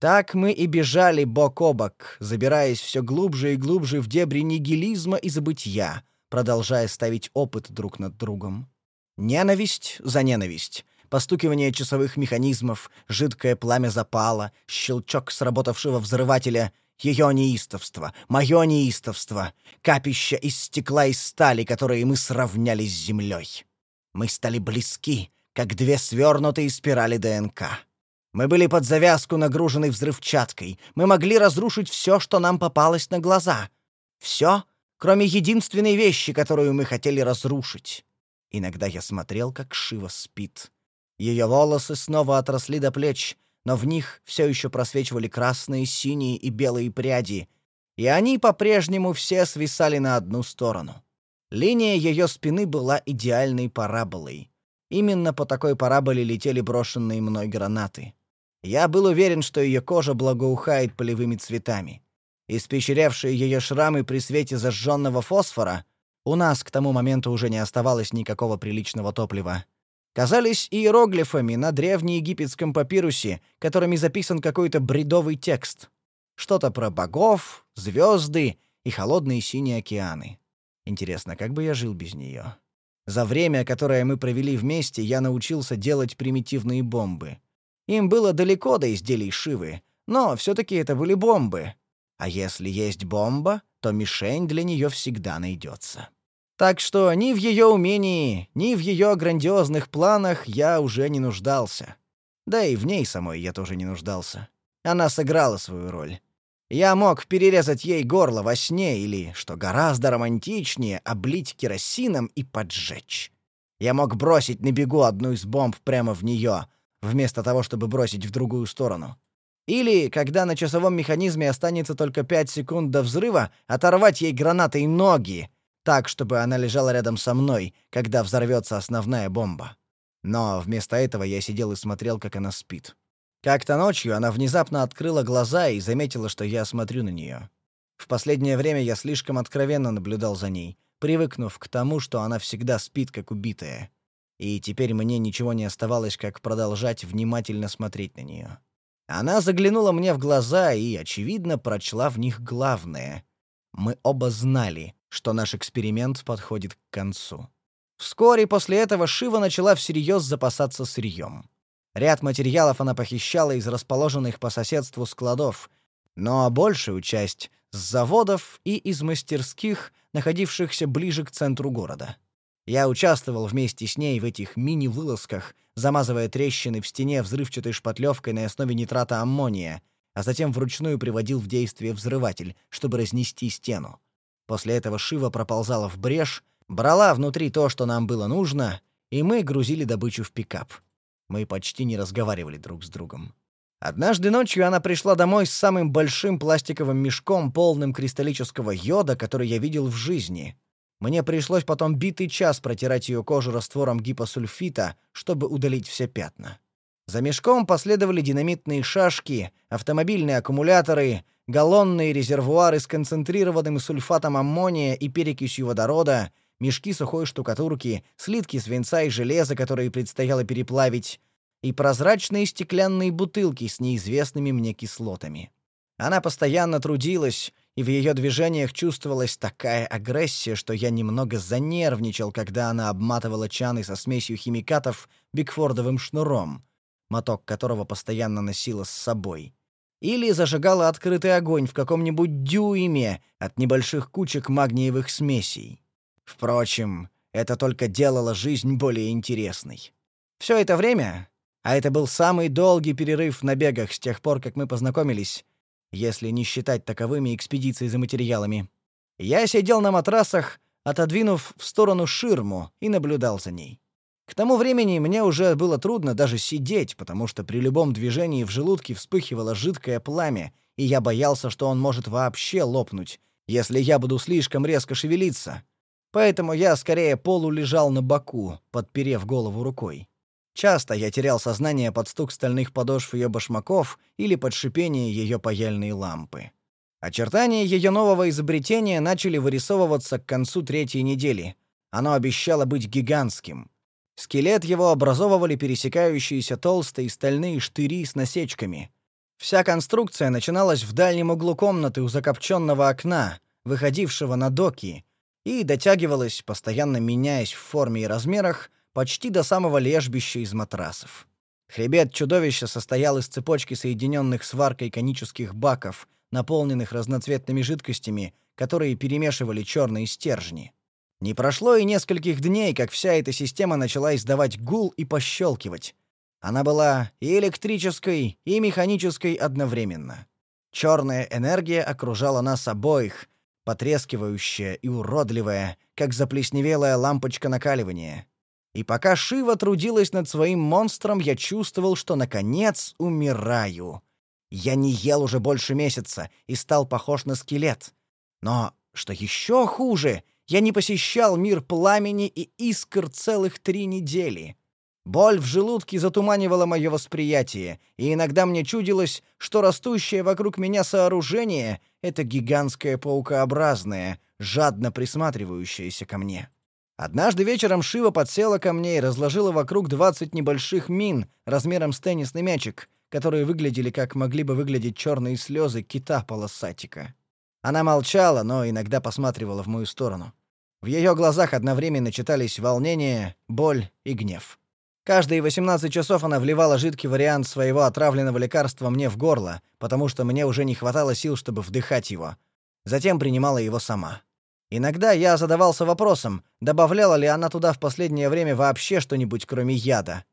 Speaker 1: Так мы и бежали бок о бок, забираясь все глубже и глубже в дебри нигилизма и забытья, продолжая ставить опыт друг над другом. Ненависть за ненависть, постукивание часовых механизмов, жидкое пламя запала, щелчок сработавшего взрывателя, ее неистовство, мое неистовство, капища из стекла и стали, которые мы сравняли с землей. Мы стали близки, как две свернутые спирали ДНК. Мы были под завязку нагружены взрывчаткой. Мы могли разрушить все, что нам попалось на глаза. Все, кроме единственной вещи, которую мы хотели разрушить. Иногда я смотрел, как Шива спит. Ее волосы снова отросли до плеч, но в них все еще просвечивали красные, синие и белые пряди, и они по-прежнему все свисали на одну сторону. Линия ее спины была идеальной параболой. Именно по такой параболе летели брошенные мной гранаты. Я был уверен, что ее кожа благоухает полевыми цветами. Испещрявшие ее шрамы при свете зажженного фосфора у нас к тому моменту уже не оставалось никакого приличного топлива. Казались иероглифами на древнеегипетском папирусе, которыми записан какой-то бредовый текст. Что-то про богов, звезды и холодные синие океаны. Интересно, как бы я жил без нее? За время, которое мы провели вместе, я научился делать примитивные бомбы. Им было далеко до изделий Шивы, но все-таки это были бомбы. А если есть бомба, то мишень для нее всегда найдется. Так что ни в ее умении, ни в ее грандиозных планах я уже не нуждался. Да и в ней самой я тоже не нуждался. Она сыграла свою роль. Я мог перерезать ей горло во сне или, что гораздо романтичнее, облить керосином и поджечь. Я мог бросить на бегу одну из бомб прямо в нее, вместо того, чтобы бросить в другую сторону. Или, когда на часовом механизме останется только 5 секунд до взрыва, оторвать ей гранатой ноги, так, чтобы она лежала рядом со мной, когда взорвется основная бомба. Но вместо этого я сидел и смотрел, как она спит. Как-то ночью она внезапно открыла глаза и заметила, что я смотрю на нее. В последнее время я слишком откровенно наблюдал за ней, привыкнув к тому, что она всегда спит, как убитая. и теперь мне ничего не оставалось, как продолжать внимательно смотреть на нее. Она заглянула мне в глаза и, очевидно, прочла в них главное. Мы оба знали, что наш эксперимент подходит к концу. Вскоре после этого Шива начала всерьез запасаться сырьем. Ряд материалов она похищала из расположенных по соседству складов, но большую часть — с заводов и из мастерских, находившихся ближе к центру города. Я участвовал вместе с ней в этих мини-вылазках, замазывая трещины в стене взрывчатой шпатлевкой на основе нитрата аммония, а затем вручную приводил в действие взрыватель, чтобы разнести стену. После этого Шива проползала в брешь, брала внутри то, что нам было нужно, и мы грузили добычу в пикап. Мы почти не разговаривали друг с другом. Однажды ночью она пришла домой с самым большим пластиковым мешком, полным кристаллического йода, который я видел в жизни. Мне пришлось потом битый час протирать ее кожу раствором гипосульфита, чтобы удалить все пятна. За мешком последовали динамитные шашки, автомобильные аккумуляторы, галлонные резервуары с концентрированным сульфатом аммония и перекисью водорода, мешки сухой штукатурки, слитки свинца и железа, которые предстояло переплавить, и прозрачные стеклянные бутылки с неизвестными мне кислотами. Она постоянно трудилась, и в ее движениях чувствовалась такая агрессия, что я немного занервничал, когда она обматывала чаны со смесью химикатов бигфордовым шнуром, моток которого постоянно носила с собой. Или зажигала открытый огонь в каком-нибудь дюйме от небольших кучек магниевых смесей. Впрочем, это только делало жизнь более интересной. Все это время, а это был самый долгий перерыв в набегах с тех пор, как мы познакомились, если не считать таковыми экспедиции за материалами. Я сидел на матрасах, отодвинув в сторону ширму, и наблюдал за ней. К тому времени мне уже было трудно даже сидеть, потому что при любом движении в желудке вспыхивало жидкое пламя, и я боялся, что он может вообще лопнуть, если я буду слишком резко шевелиться. Поэтому я скорее полулежал на боку, подперев голову рукой. Часто я терял сознание под стук стальных подошв ее башмаков или под шипение ее паяльной лампы. Очертания ее нового изобретения начали вырисовываться к концу третьей недели. Оно обещало быть гигантским. Скелет его образовывали пересекающиеся толстые стальные штыри с насечками. Вся конструкция начиналась в дальнем углу комнаты у закопченного окна, выходившего на доки, и дотягивалась, постоянно меняясь в форме и размерах, почти до самого лежбища из матрасов. Хребет чудовища состоял из цепочки соединенных сваркой конических баков, наполненных разноцветными жидкостями, которые перемешивали черные стержни. Не прошло и нескольких дней, как вся эта система начала издавать гул и пощелкивать. Она была и электрической, и механической одновременно. Черная энергия окружала нас обоих, потрескивающая и уродливая, как заплесневелая лампочка накаливания. И пока Шива трудилась над своим монстром, я чувствовал, что наконец умираю. Я не ел уже больше месяца и стал похож на скелет. Но, что еще хуже, я не посещал мир пламени и искр целых три недели. Боль в желудке затуманивала мое восприятие, и иногда мне чудилось, что растущее вокруг меня сооружение — это гигантское паукообразное, жадно присматривающееся ко мне. Однажды вечером Шива подсела ко мне и разложила вокруг двадцать небольших мин размером с теннисный мячик, которые выглядели как могли бы выглядеть черные слезы кита-полосатика. Она молчала, но иногда посматривала в мою сторону. В ее глазах одновременно читались волнение, боль и гнев. Каждые 18 часов она вливала жидкий вариант своего отравленного лекарства мне в горло, потому что мне уже не хватало сил, чтобы вдыхать его. Затем принимала его сама. Иногда я задавался вопросом, добавляла ли она туда в последнее время вообще что-нибудь кроме яда.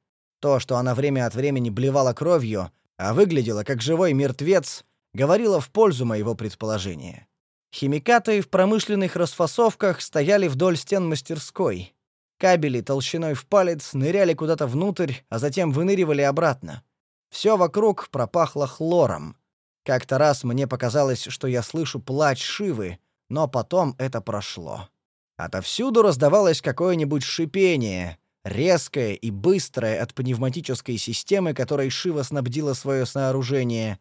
Speaker 1: То, что она время от времени блевала кровью, а выглядела как живой мертвец, говорило в пользу моего предположения. Химикаты в промышленных расфасовках стояли вдоль стен мастерской. Кабели толщиной в палец ныряли куда-то внутрь, а затем выныривали обратно. Все вокруг пропахло хлором. Как-то раз мне показалось, что я слышу плач Шивы, но потом это прошло. Отовсюду раздавалось какое-нибудь шипение, резкое и быстрое от пневматической системы, которой Шива снабдила свое сооружение,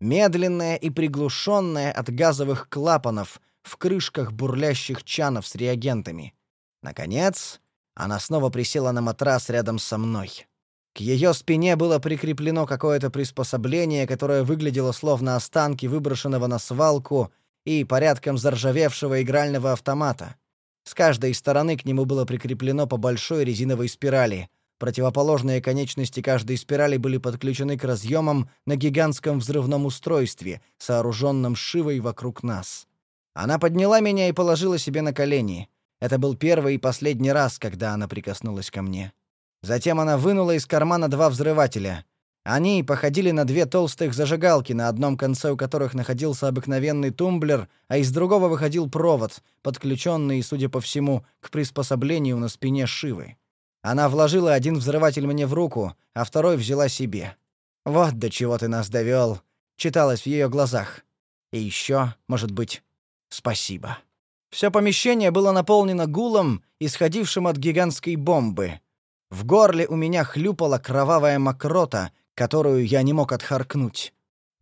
Speaker 1: медленное и приглушенное от газовых клапанов в крышках бурлящих чанов с реагентами. Наконец, Она снова присела на матрас рядом со мной. К ее спине было прикреплено какое-то приспособление, которое выглядело словно останки выброшенного на свалку и порядком заржавевшего игрального автомата. С каждой стороны к нему было прикреплено по большой резиновой спирали. Противоположные конечности каждой спирали были подключены к разъемам на гигантском взрывном устройстве, сооруженном шивой вокруг нас. Она подняла меня и положила себе на колени. Это был первый и последний раз, когда она прикоснулась ко мне. Затем она вынула из кармана два взрывателя. Они походили на две толстых зажигалки, на одном конце у которых находился обыкновенный тумблер, а из другого выходил провод, подключенный, судя по всему, к приспособлению на спине Шивы. Она вложила один взрыватель мне в руку, а второй взяла себе. «Вот до чего ты нас довел», — читалось в ее глазах. «И еще, может быть, спасибо». Все помещение было наполнено гулом, исходившим от гигантской бомбы. В горле у меня хлюпала кровавая мокрота, которую я не мог отхаркнуть.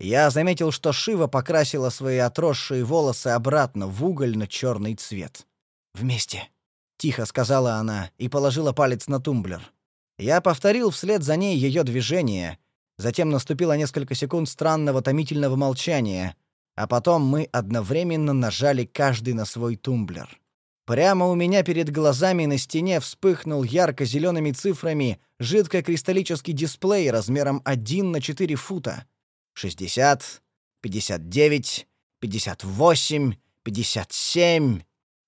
Speaker 1: Я заметил, что Шива покрасила свои отросшие волосы обратно в угольно-черный цвет. «Вместе», — тихо сказала она и положила палец на тумблер. Я повторил вслед за ней ее движение. Затем наступило несколько секунд странного томительного молчания, а потом мы одновременно нажали каждый на свой тумблер. Прямо у меня перед глазами на стене вспыхнул ярко зелеными цифрами жидкокристаллический дисплей размером 1 на 4 фута. 60, 59, 58, 57.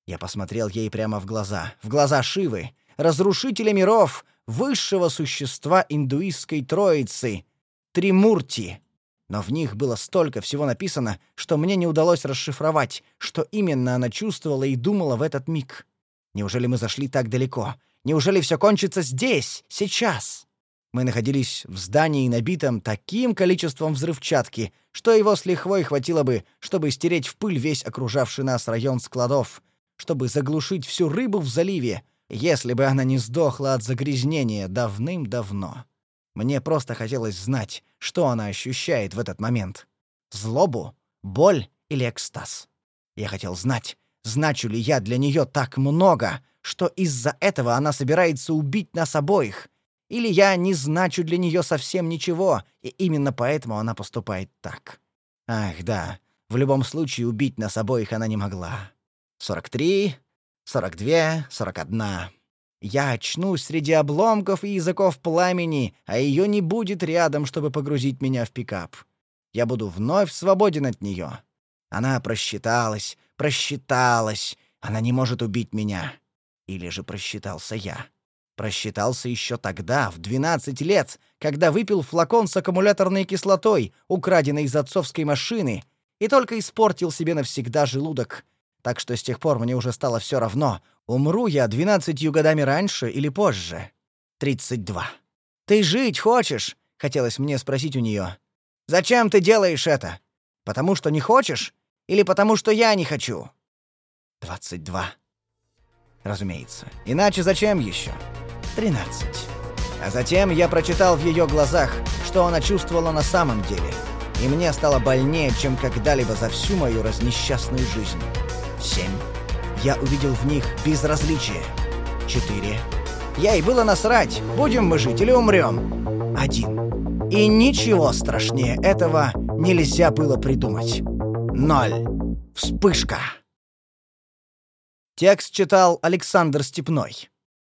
Speaker 1: Я посмотрел ей прямо в глаза, в глаза Шивы, разрушителя миров, высшего существа индуистской троицы, Тримурти но в них было столько всего написано, что мне не удалось расшифровать, что именно она чувствовала и думала в этот миг. Неужели мы зашли так далеко? Неужели все кончится здесь, сейчас? Мы находились в здании, набитом таким количеством взрывчатки, что его с лихвой хватило бы, чтобы стереть в пыль весь окружавший нас район складов, чтобы заглушить всю рыбу в заливе, если бы она не сдохла от загрязнения давным-давно. Мне просто хотелось знать, что она ощущает в этот момент. Злобу, боль или экстаз. Я хотел знать, значу ли я для нее так много, что из-за этого она собирается убить нас обоих, или я не значу для нее совсем ничего, и именно поэтому она поступает так. Ах, да, в любом случае убить нас обоих она не могла. Сорок три, сорок две, сорок одна. Я очнусь среди обломков и языков пламени, а ее не будет рядом, чтобы погрузить меня в пикап. Я буду вновь свободен от нее. Она просчиталась, просчиталась. Она не может убить меня. Или же просчитался я. Просчитался еще тогда, в 12 лет, когда выпил флакон с аккумуляторной кислотой, украденной из отцовской машины, и только испортил себе навсегда желудок — так что с тех пор мне уже стало все равно, умру я двенадцатью годами раньше или позже. Тридцать два. «Ты жить хочешь?» — хотелось мне спросить у нее. «Зачем ты делаешь это? Потому что не хочешь? Или потому что я не хочу?» «Двадцать два. Разумеется. Иначе зачем еще? Тринадцать. А затем я прочитал в ее глазах, что она чувствовала на самом деле. И мне стало больнее, чем когда-либо за всю мою разнесчастную жизнь. Семь. Я увидел в них безразличие. Четыре. Я и было насрать, будем мы жить или умрем. Один. И ничего страшнее этого нельзя было придумать. Ноль. Вспышка. Текст читал Александр Степной.